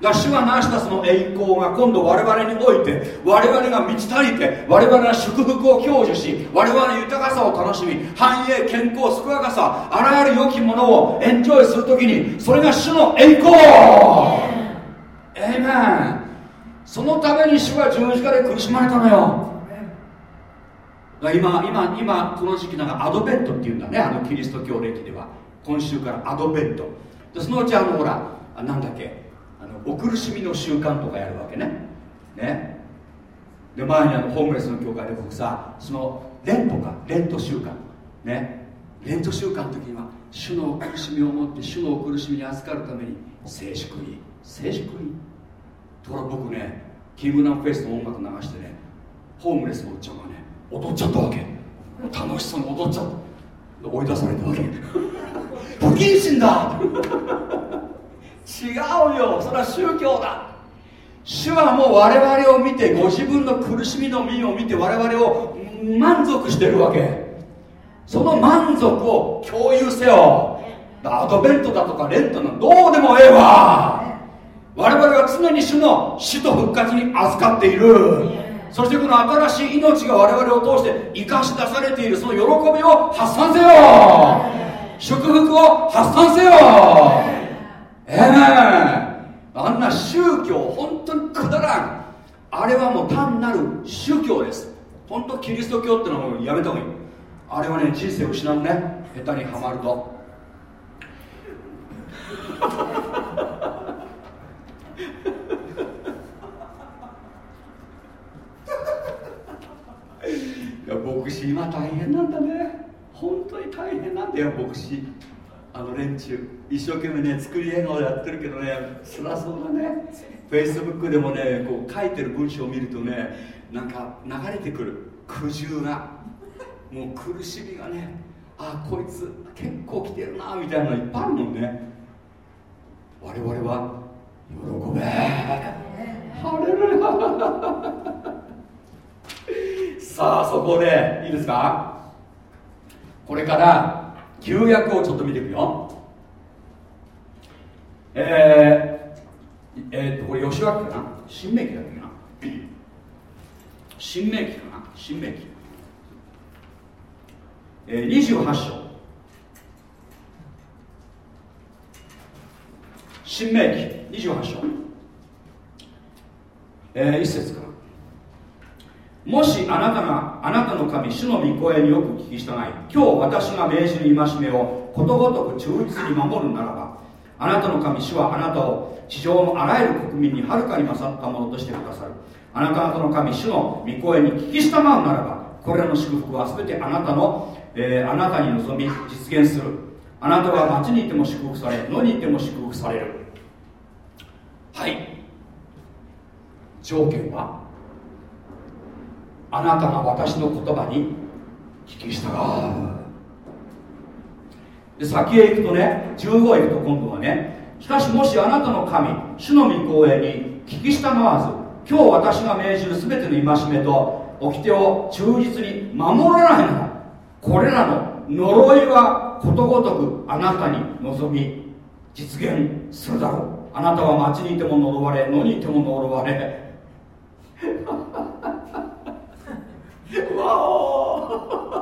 が主が成したその栄光が今度我々において我々が満ち足りて我々が祝福を享受し我々の豊かさを楽しみ繁栄健康健やかさあらゆる良きものをエンジョイするときにそれが主の栄光。エイメンそのために主は十字架で苦しまれたのよ。今今今この時期なんかアドベントっていうんだね。あのキリスト教歴では。今週からアドベント。でそのうちあのほらあなんだっけ。あのお苦しみの習慣とかやるわけね。ね。で前にあのホームレスの教会で僕さそのレントか。レント習慣。ね。レント習慣の時には主の苦しみを持って主のお苦しみに預かるために静粛に。静粛に。ところ僕ねキングダムフェイスの音楽流してねホームレスのおっちゃんがね踊っちゃったわけ。楽しそうに踊っちゃった。追い出されたわけ。不謹慎だ。違うよ。それは宗教だ。主はもう我々を見てご自分の苦しみの身を見て我々を満足してるわけ。その満足を共有せよ。アドベントだとかレントのどうでもええわ。我々は常に主の死と復活に預かっている。そしてこの新しい命が我々を通して生かし出されているその喜びを発散せよ。祝福を発散せよ。ええあんな宗教本当にくだらん。あれはもう単なる宗教です。本当キリスト教ってのはもうやめた方がいい。あれはね人生を失うね。下手にはまるといや牧師今大変なんだね。本当に大変なんだよ牧師。あの連中。一生懸命ね作り笑顔でやってるけどね辛そうだね。フェイスブックでもねこう書いてる文章を見るとねなんか流れてくる。苦渋がもう苦しみがねあこいつ結構来てるなみたいなのいっぱいあるもんね。我々は喜べ。ハレルヤさあそこでいいですか？これから旧約をちょっと見ていくよ。えー、えー、っとこれ吉脇かな？新明記だっけな？新明記かな？新明記。えー、28章。新明記28章。えー、一節から。もしあなたがあなたの神主の御声によく聞き従い今日私が命じる戒めをことごとく忠実に守るならばあなたの神主はあなたを地上のあらゆる国民にはるかに勝ったものとしてくださる。あなた方の神主の御声に聞き従うならばこれらの祝福は全てあなたの、えーあなたに望み実現する。あなたは町にいても祝福され野にいても祝福される。はい。条件は？あなたが私の言葉に聞き従う。で先へ行くとね15へ行くと今度はねしかしもしあなたの神主の御公園に聞き従わず今日私が命じる全ての戒めと掟を忠実に守らないならこれらの呪いはことごとくあなたに望み実現するだろう。あなたは町にいても呪われ野にいても呪われ。わ お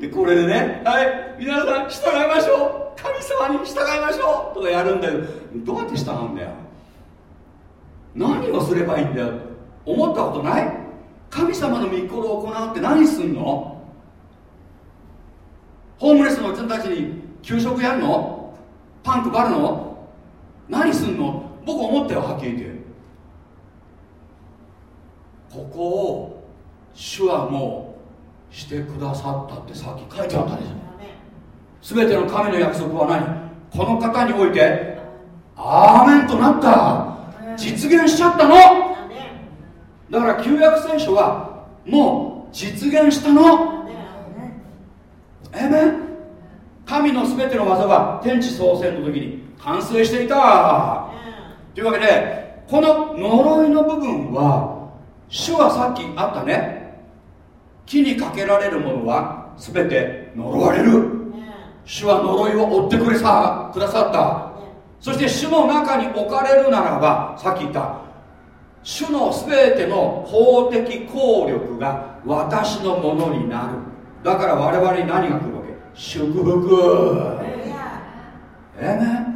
でこれでねはい皆さん従いましょう。神様に従いましょう。とかやるんだけどどうやって従うんだよ。何をすればいいんだよ。思ったことない？神様の御心を行って何すんの？ホームレスの人たちに給食やるの？パン配るの？何すんの？僕思ったよはっきり言って。ここを主はもうしてくださったってさっき書いてあったでしょ。全ての神の約束は何この方においてアーメンとなった。実現しちゃったの。だから旧約聖書はもう実現したの。えめ神の全ての技が天地創生の時に完成していた。というわけでこの呪いの部分は主はさっきあったね。木にかけられるものは全て呪われる。主は呪いを追ってくれさくださった。そして主の中に置かれるならばさっき言った主の全ての法的効力が私のものになる。だから我々に何が来るわけ？祝福。ええね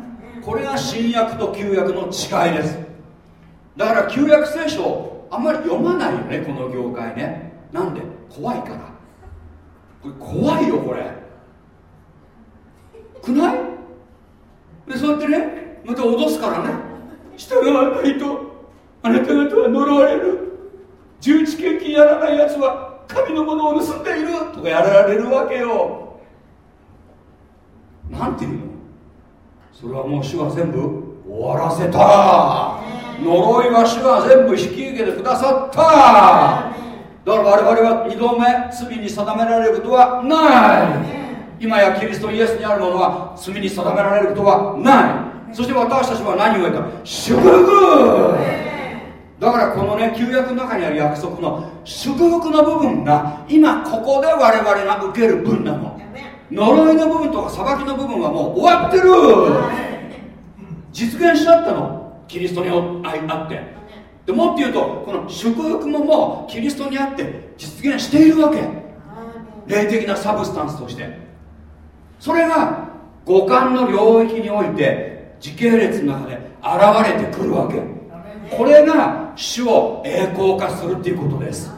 これが新約と旧約の違いです。だから旧約聖書あんまり読まないよねこの業界ね。なんで？怖いから。これ怖いよこれ。くない？でそうやってねまた脅すからね。従わないとあなた方は呪われる。十一献金やらないやつは神のものを盗んでいる。とかやられるわけよ。なんていうの？それはもう主は全部終わらせた。呪いは主が全部引き受けてくださった。だから我々は二度目罪に定められることはない。今やキリストイエスにあるものは罪に定められることはない。そして私たちは何を得た祝福。だからこのね旧約の中にある約束の祝福の部分が今ここで我々が受ける分なの。呪いの部分とか裁きの部分はもう終わってる。実現しちゃったの。キリストにあって。でもっと言うとこの祝福ももうキリストにあって実現しているわけ。霊的なサブスタンスとして。それが五感の領域において時系列の中で現れてくるわけ。これが主を栄光化するっていうことです。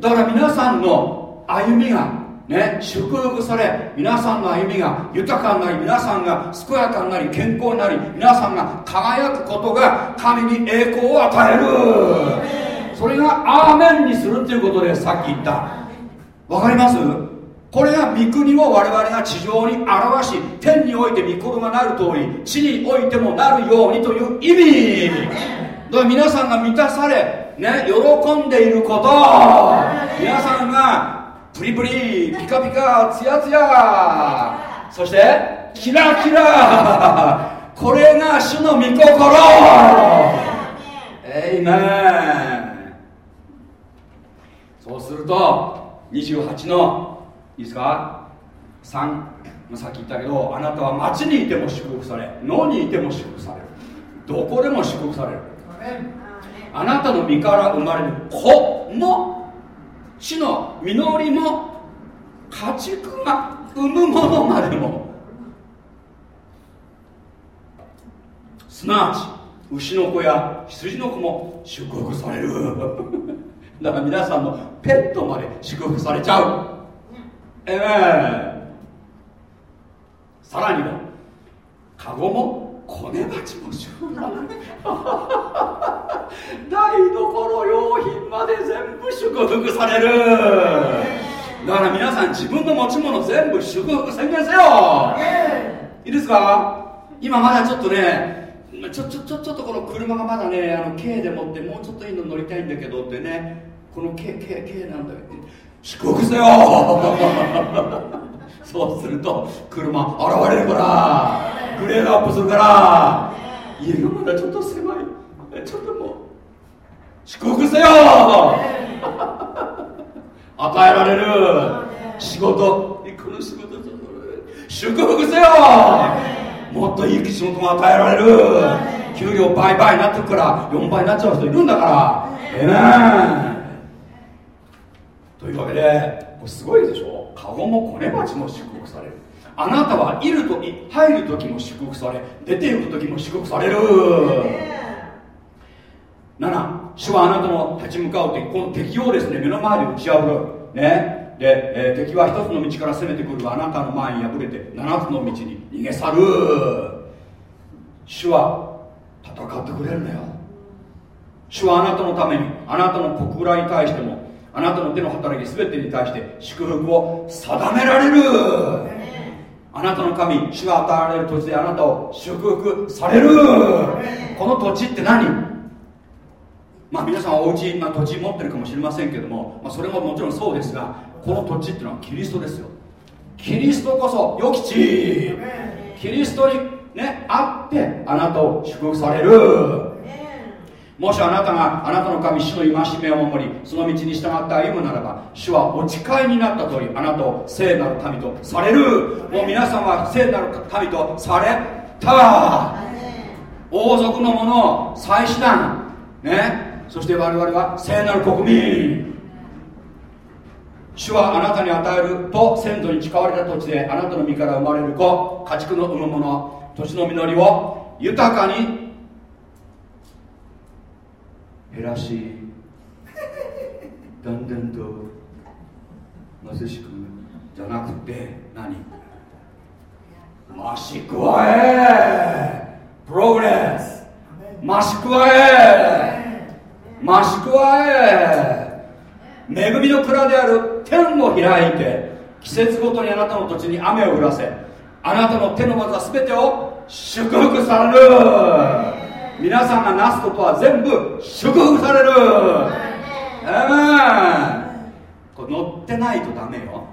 だから皆さんの歩みがね祝福され皆さんの歩みが豊かになり皆さんが健やかになり健康になり皆さんが輝くことが神に栄光を与える。それがアーメンにするっていうことですさっき言った。わかります？これが御国を我々が地上に表し天において御心がなる通り地においてもなるようにという意味。だから皆さんが満たされ、ね、喜んでいること。皆さんがプリプリピカピカツヤツヤ。そしてキラキラ。これが主の御心。えいめんそうすると28のいいですか？3さっき言ったけどあなたは町にいても祝福され野にいても祝福される。どこでも祝福される。あなたの身から生まれる子も地の実りも家畜が産むものまでもすなわち牛の子や羊の子も祝福されるだから皆さんのペットまで祝福されちゃうええさらにはカゴもコネ鉢も祝福台所用品まで全部祝福される。だから皆さん自分の持ち物全部祝福宣言せよ。いいですか？今まだちょっとねちょちょちょちょっとこの車がまだねあの K でもってもうちょっといいの乗りたいんだけどってねこの K, K, K なんだけど祝福せよそうすると車現れるからグレードアップするから家がまだちょっと狭い。ちょっともう祝福せよ！与えられる。仕事この仕事祝福せよ！もっといい仕事が与えられる。給料倍々になってるから4倍になっちゃう人いるんだから。ええ。というわけですごいでしょ？カゴもコネ鉢も祝福される。あなたはいる時入る時も祝福され出ていく時も祝福される。7主はあなたの立ち向かう敵この敵をですね目の前で打ち破る。ね。で、えー、敵は一つの道から攻めてくる。あなたの前に破れて七つの道に逃げ去る。主は戦ってくれるんだよ。主はあなたのためにあなたの国裏に対してもあなたの手の働き全てに対して祝福を定められる。あなたの神主が与えられる土地であなたを祝福される。この土地って何？まあ皆さんお家、まあ、土地持ってるかもしれませんけども、まあ、それももちろんそうですがこの土地っていうのはキリストですよ。キリストこそ良き地。キリストにねあってあなたを祝福されるもしあなたがあなたの神主の戒めを守りその道に従って歩むならば主はお誓いになった通りあなたを聖なる神とされる。もう皆さんは聖なる神とされた。王族の者祭司団ね。そして我々は聖なる国民。主はあなたに与えると先祖に誓われた土地であなたの身から生まれる子家畜の産む者土地の実りを豊かに減らしだんだんと貧しくじゃなくて何？増し加えプログレス増し加え増し加え恵みの蔵である天を開いて季節ごとにあなたの土地に雨を降らせあなたの手の技全てを祝福される。皆さんがなすことは全部祝福される。ええこれ乗ってないとダメよ。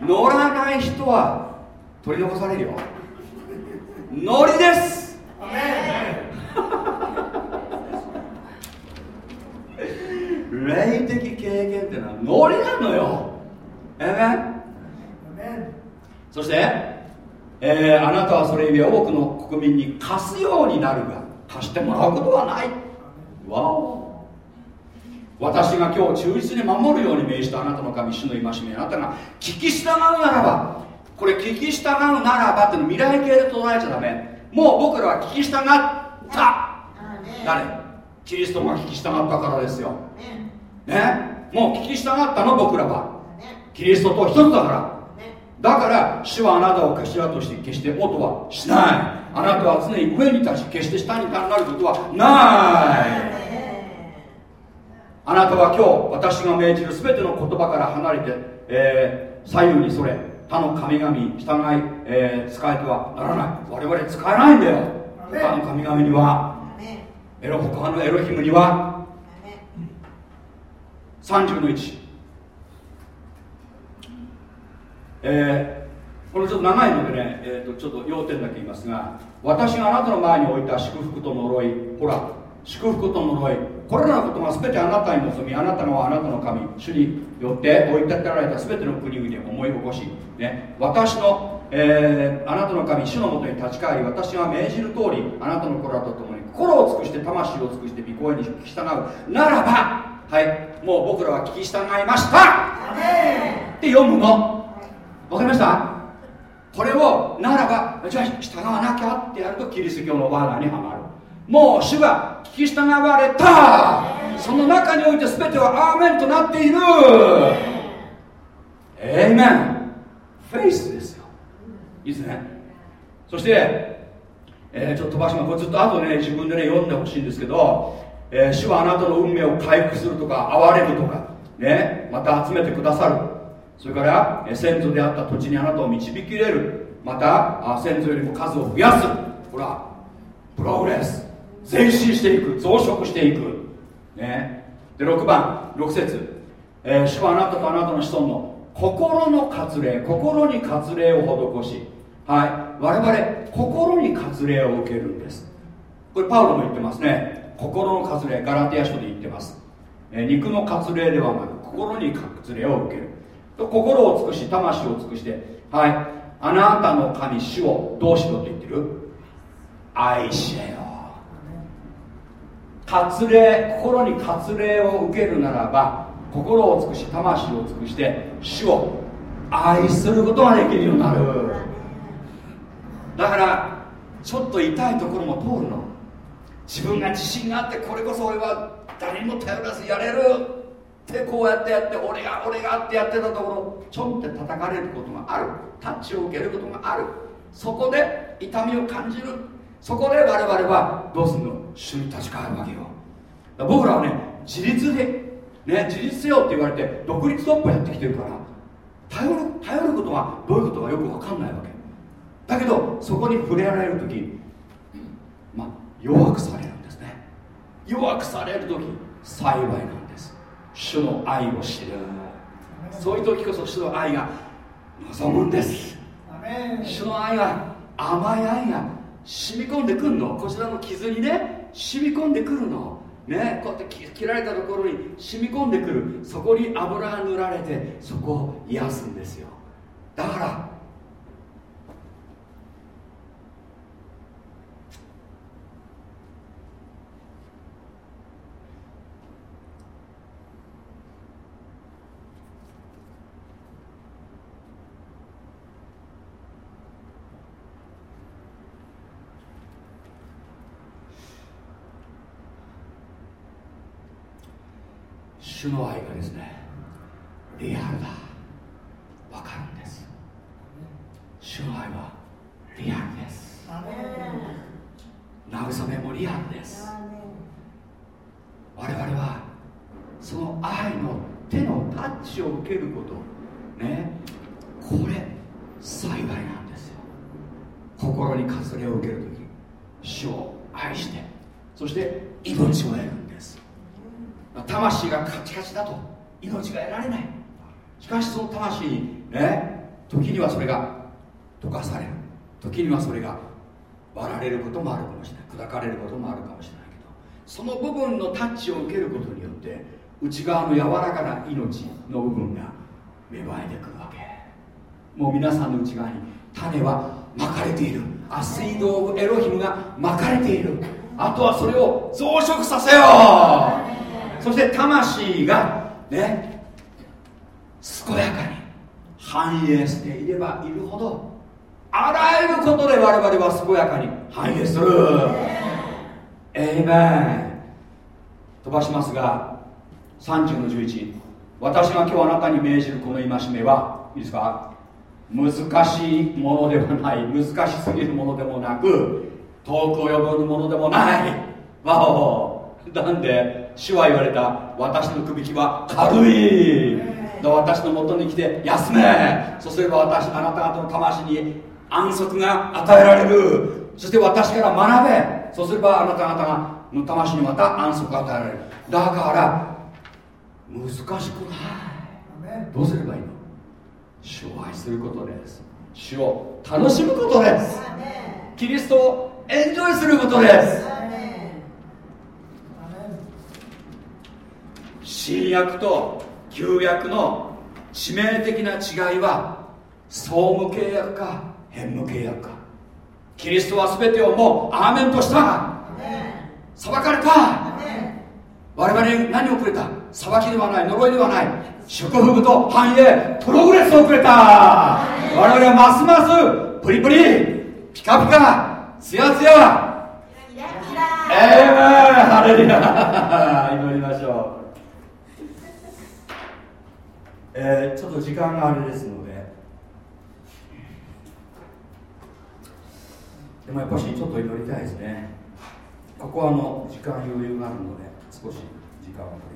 乗らない人は取り残されるよ。乗りです。霊的経験ってのはノリなのよ。ええそしてえー、あなたはそれゆえ多くの国民に貸すようになるが貸してもらうことはない。わお。私が今日忠実に守るように命じたあなたの神主の戒めあなたが聞き従うならばこれ聞き従うならばっての未来形で唱えちゃダメ。もう僕らは聞き従った。誰？キリストが聞き従ったからですよ。ね。もう聞き従ったの僕らは。キリストと一つだからだから主はあなたを頭として決して音はしない。あなたは常に上に立ち決して下になることはない。あなたは今日私が命じる全ての言葉から離れて、えー、左右にそれ他の神々従い、えー、使えてはならない。我々使えないんだよ。他の神々には。エロ他のエロヒムには。30の1えー、これちょっと長いのでね、えー、とちょっと要点だけ言いますが私があなたの前に置いた祝福と呪いほら祝福と呪いこれらのことが全てあなたに望みあなたのあなたの神主によって置いてられた全ての国々で思い起こし、ね、私の、えー、あなたの神主のもとに立ち返り私が命じる通りあなたの子らと共に心を尽くして魂を尽くして御声に聞き従う。ならばはいもう僕らは聞き従いました。って読むのわかりました？これをならばじゃあ従わなきゃってやるとキリスト教の罠にはまる。もう主が聞き従われた。その中において全てはアーメンとなっている。 Amen faith ですよいいですね。そして、えー、ちょっと飛ばしますこれずっと後ね自分でね読んでほしいんですけどえー主はあなたの運命を回復するとか憐れるとかねまた集めてくださる。それから、先祖であった土地にあなたを導き入れる。また先祖よりも数を増やす。ほらプログレス。前進していく。増殖していく。ね。で6番6節、えー主はあなたとあなたの子孫の心の割礼心に割礼を施し。はい。我々心に割礼を受けるんです。これパウロも言ってますね。心の割礼ガラテヤ書で言ってます、えー肉の割礼ではなく心に割礼を受ける。と心を尽くし魂を尽くしてはい。あなたの神主をどうしろと言ってる？愛しれよ。割礼心に割礼を受けるならば心を尽くし魂を尽くして主を愛することができるようになる。だからちょっと痛いところも通るの。自分が自信があってこれこそ俺は誰にも頼らずやれる。ってこうやってやって俺が俺がってやってたところちょんって叩かれることがある。タッチを受けることがある。そこで痛みを感じる。そこで我々はどうするの主に立ち返るわけよ。僕らはね自立で、ね、自立せよって言われて独立トップやってきてるから頼る頼ることがどういうことかよく分かんないわけ。だけどそこに触れられる時まあ弱くされるんですね。弱くされる時幸いなんです主の愛を知る。そういう時こそ主の愛が望むんです。主の愛が甘い愛が染み込んでくるの。こちらの傷にね染み込んでくるの。ねこうやって切切られたところに染み込んでくる。そこに油が塗られてそこを癒すんですよ。だから主の愛がですねリアルだわかるんです主の愛はリアルです慰めもリアルです我々はその愛の手のタッチを受けることねこれ幸いなんですよ心に割礼を受ける時主を愛してそして命を得るんです魂がカチカチだとが得られない。しかしその魂にね時にはそれが溶かされる。時にはそれが割られることもあるかもしれない。砕かれることもあるかもしれないけどその部分のタッチを受けることによって内側の柔らかな命の部分が芽生えてくるわけ。もう皆さんの内側に種はまかれている。アスイド・オブ・エロヒムがまかれている。あとはそれを増殖させよう。そして魂がね健やかに。繁栄していればいるほどあらゆることで我々は健やかに。繁栄する。エイメン。飛ばしますが30の11私が今日あなたに命じるこの戒めはいいですか？難しいものではない。難しすぎるものでもなく遠く及ぶものでもない。わお。なんで主は言われた。私の首輝は軽い。私のもとに来て休め。そうすれば私あなた方の魂に安息が与えられる。そして私から学べ。そうすればあなた方がの魂にまた安息が与えられる。だから難しくない。どうすればいいの？主を愛することです。主を楽しむことです。キリストをエンジョイすることです。新約と旧約の致命的な違いは総務契約か変無契約か。キリストは全てをもうアーメンとした。裁かれた。我々に何をくれた。裁きではない。呪いではない。祝福と繁栄。プログレスをくれた。我々はますますプリプリ。ピカピカ。ツヤツヤ。ええハレルヤ。祈りましょうえー、ちょっと時間があれですので。でもやっぱしちょっと祈りたいですね。ここはあの時間余裕があるので少し時間を。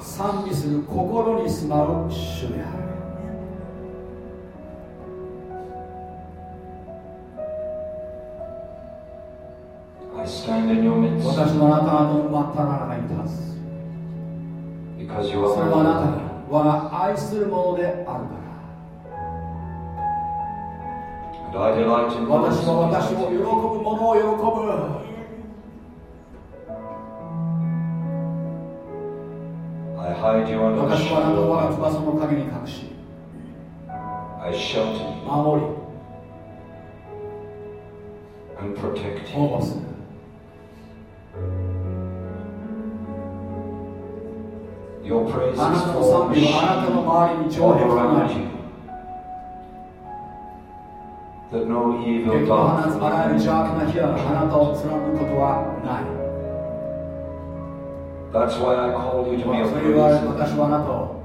賛美する心に住まう主である。私のあなたの真っただ中に立つ。それはあなたが我が愛するものであるから。私は私を喜ぶものを喜ぶ。愛に我が私はあの我が翼の陰に隠し I shelter 守り and protect 保護する。Your praise あなたの賛美はあなたの周りに上下がなり That no evil God. あなたを貫くことはない。それは私はあなたを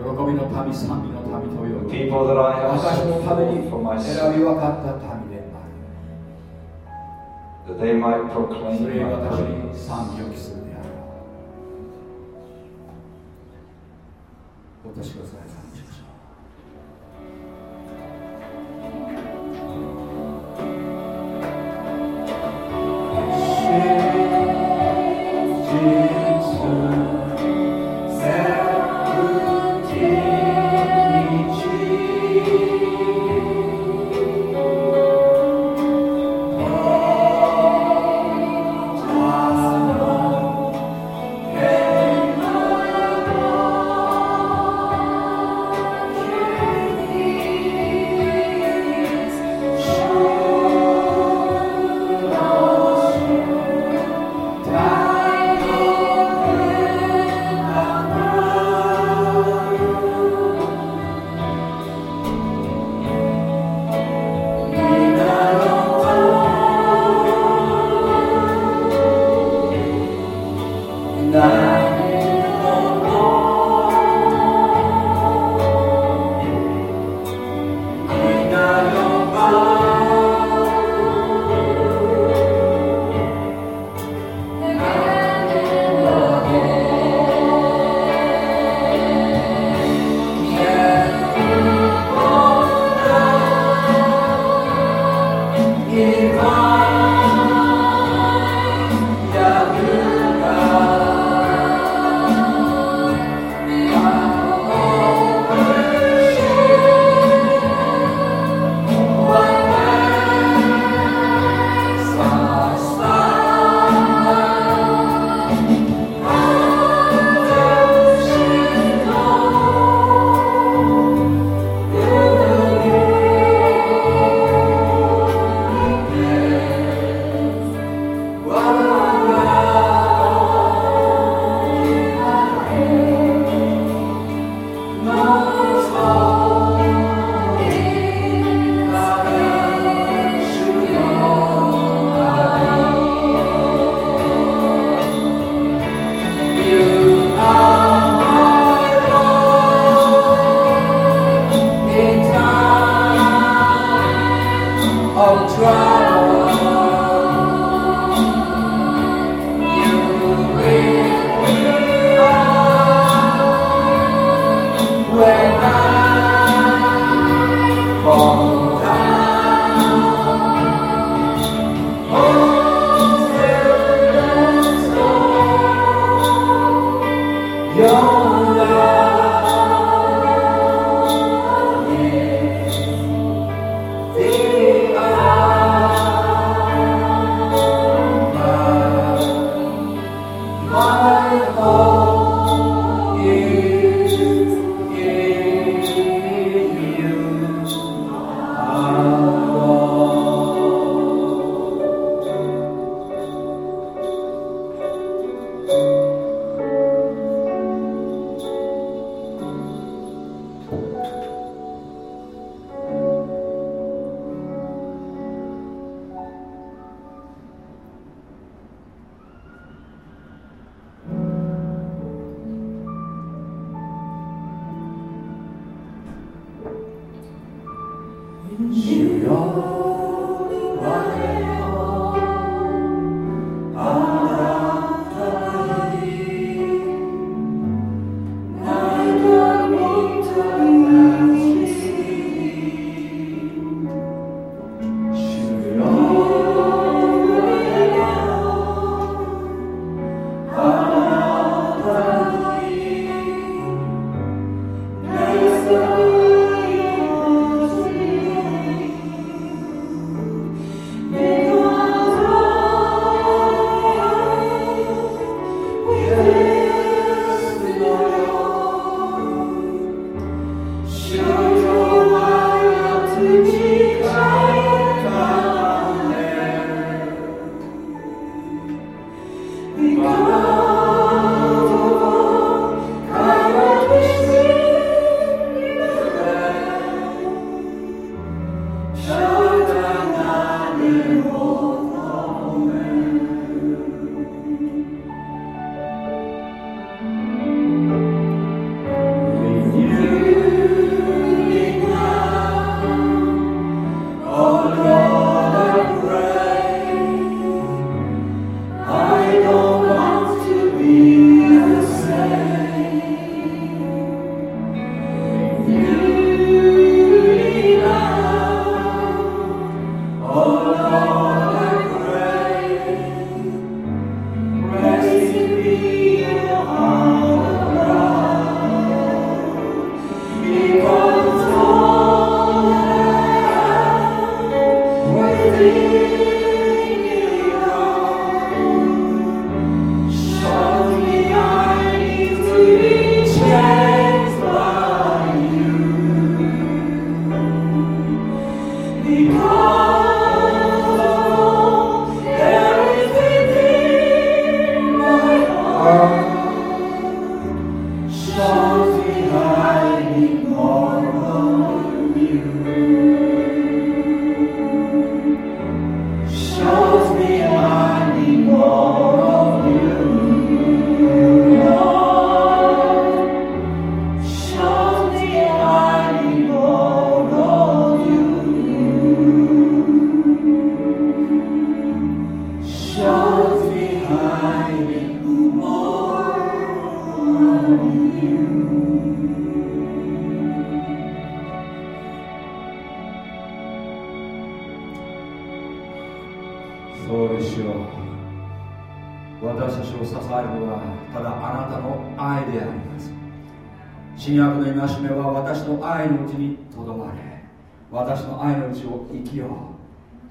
喜びの民、賛美の民と呼ぶ私のために選び分かった民であるそれは私に賛美を期する私がさえ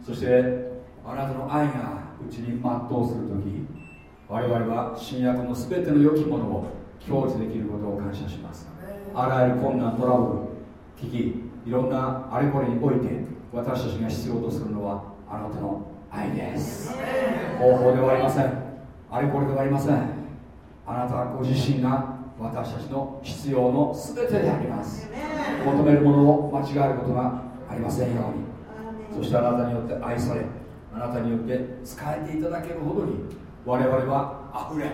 そしてあなたの愛がうちに全うする時我々は新約の全ての良きものを享受できることを感謝します。あらゆる困難トラブル危機いろんなあれこれにおいて私たちが必要とするのはあなたの愛です。方法ではありません。あれこれではありません。あなたご自身が私たちの必要の全てであります。求めるものを間違えることがありませんように。そしてあなたによって愛されあなたによって使えていただけるほどに我々は溢れ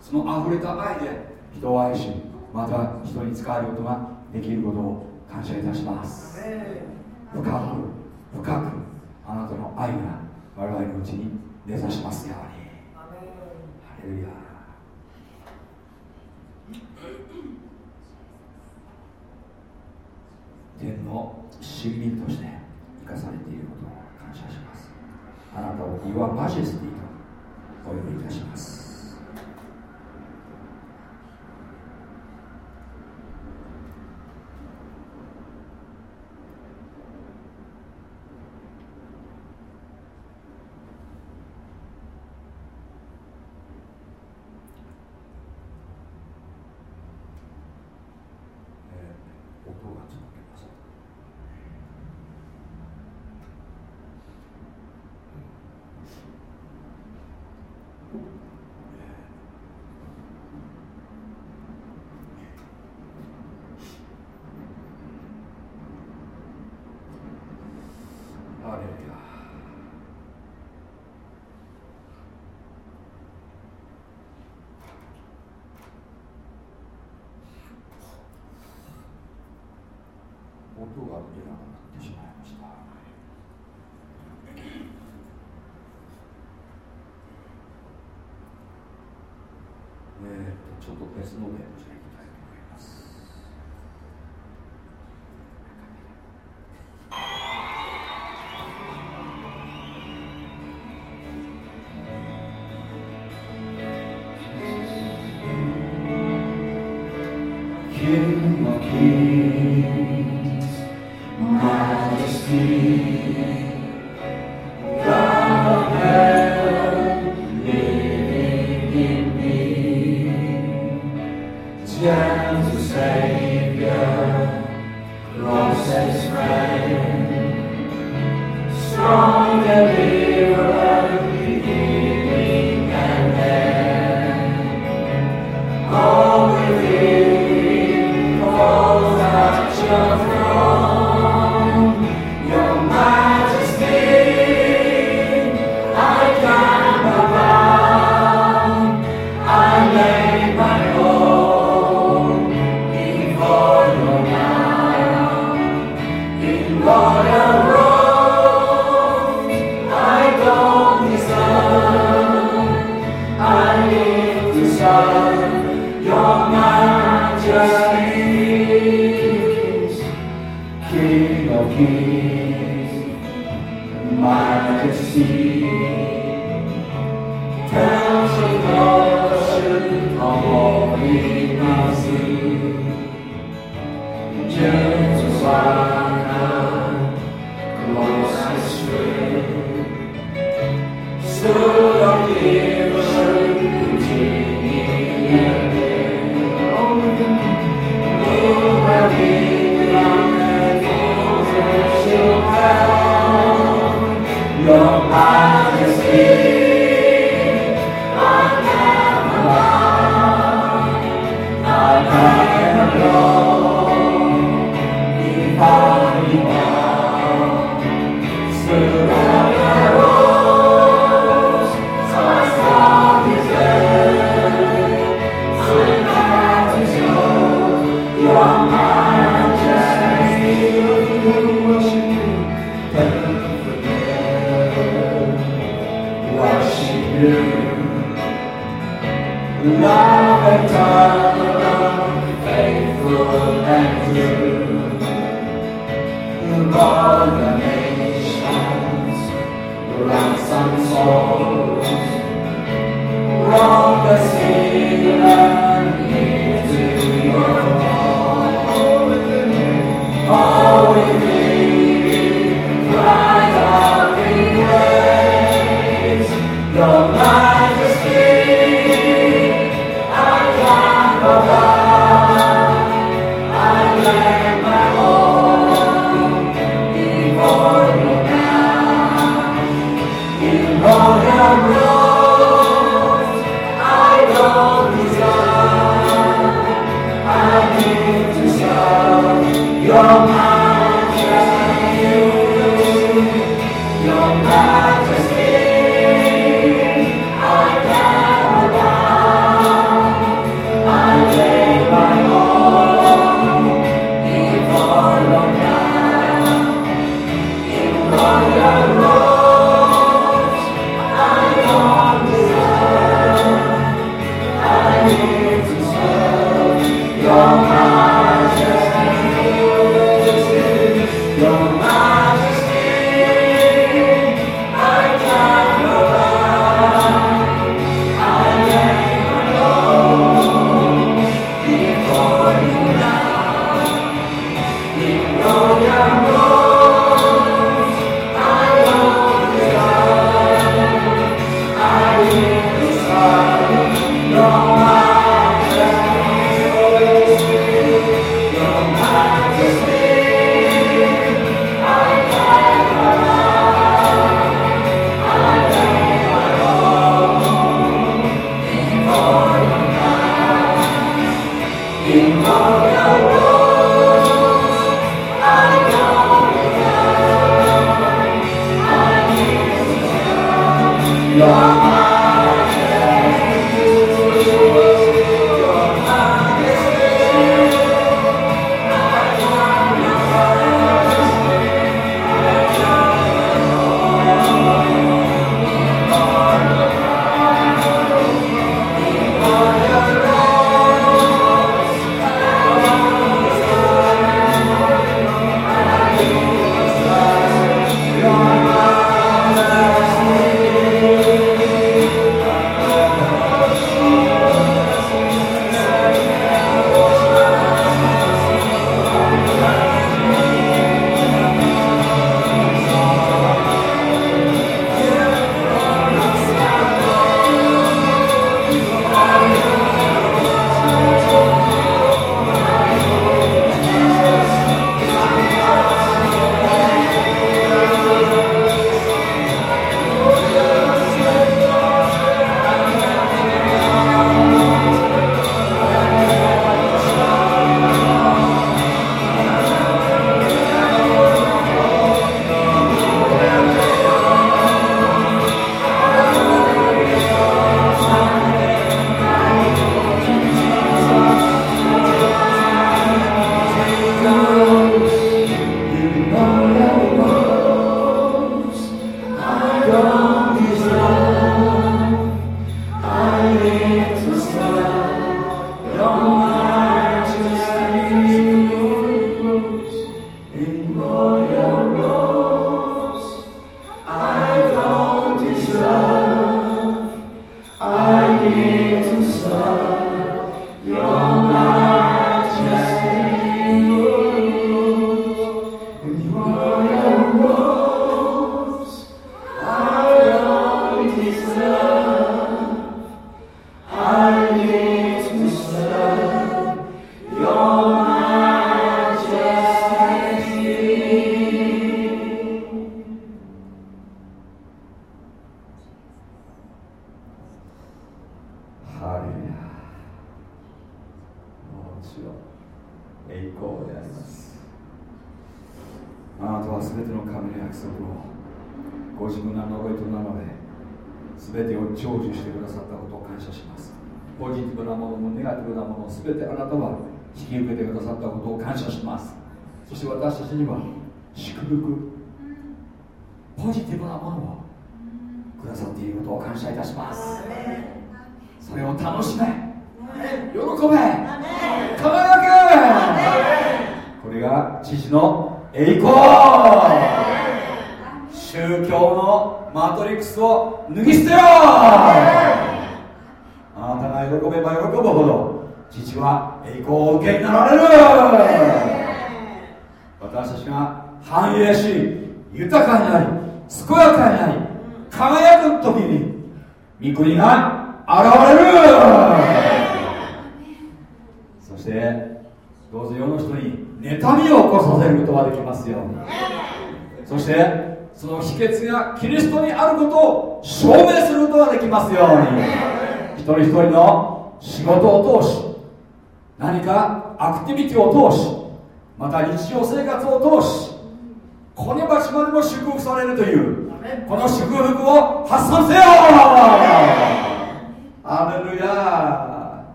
その溢れた愛で人を愛しまた人に使えることができることを感謝いたします。深く深くあなたの愛が我々のうちに根ざしますように。ハレルヤ。天の市民として生かされていることを感謝しますあなたを岩マジェスティとお呼びいたします。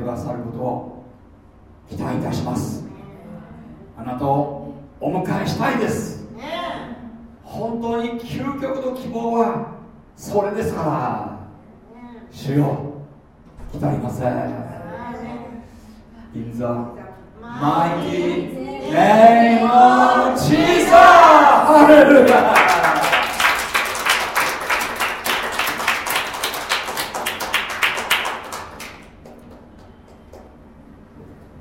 くださることを期待いたします。あなたをお迎えしたいです。本当に究極の希望はそれですから。主よ来たりません。In the mighty name of レルヤ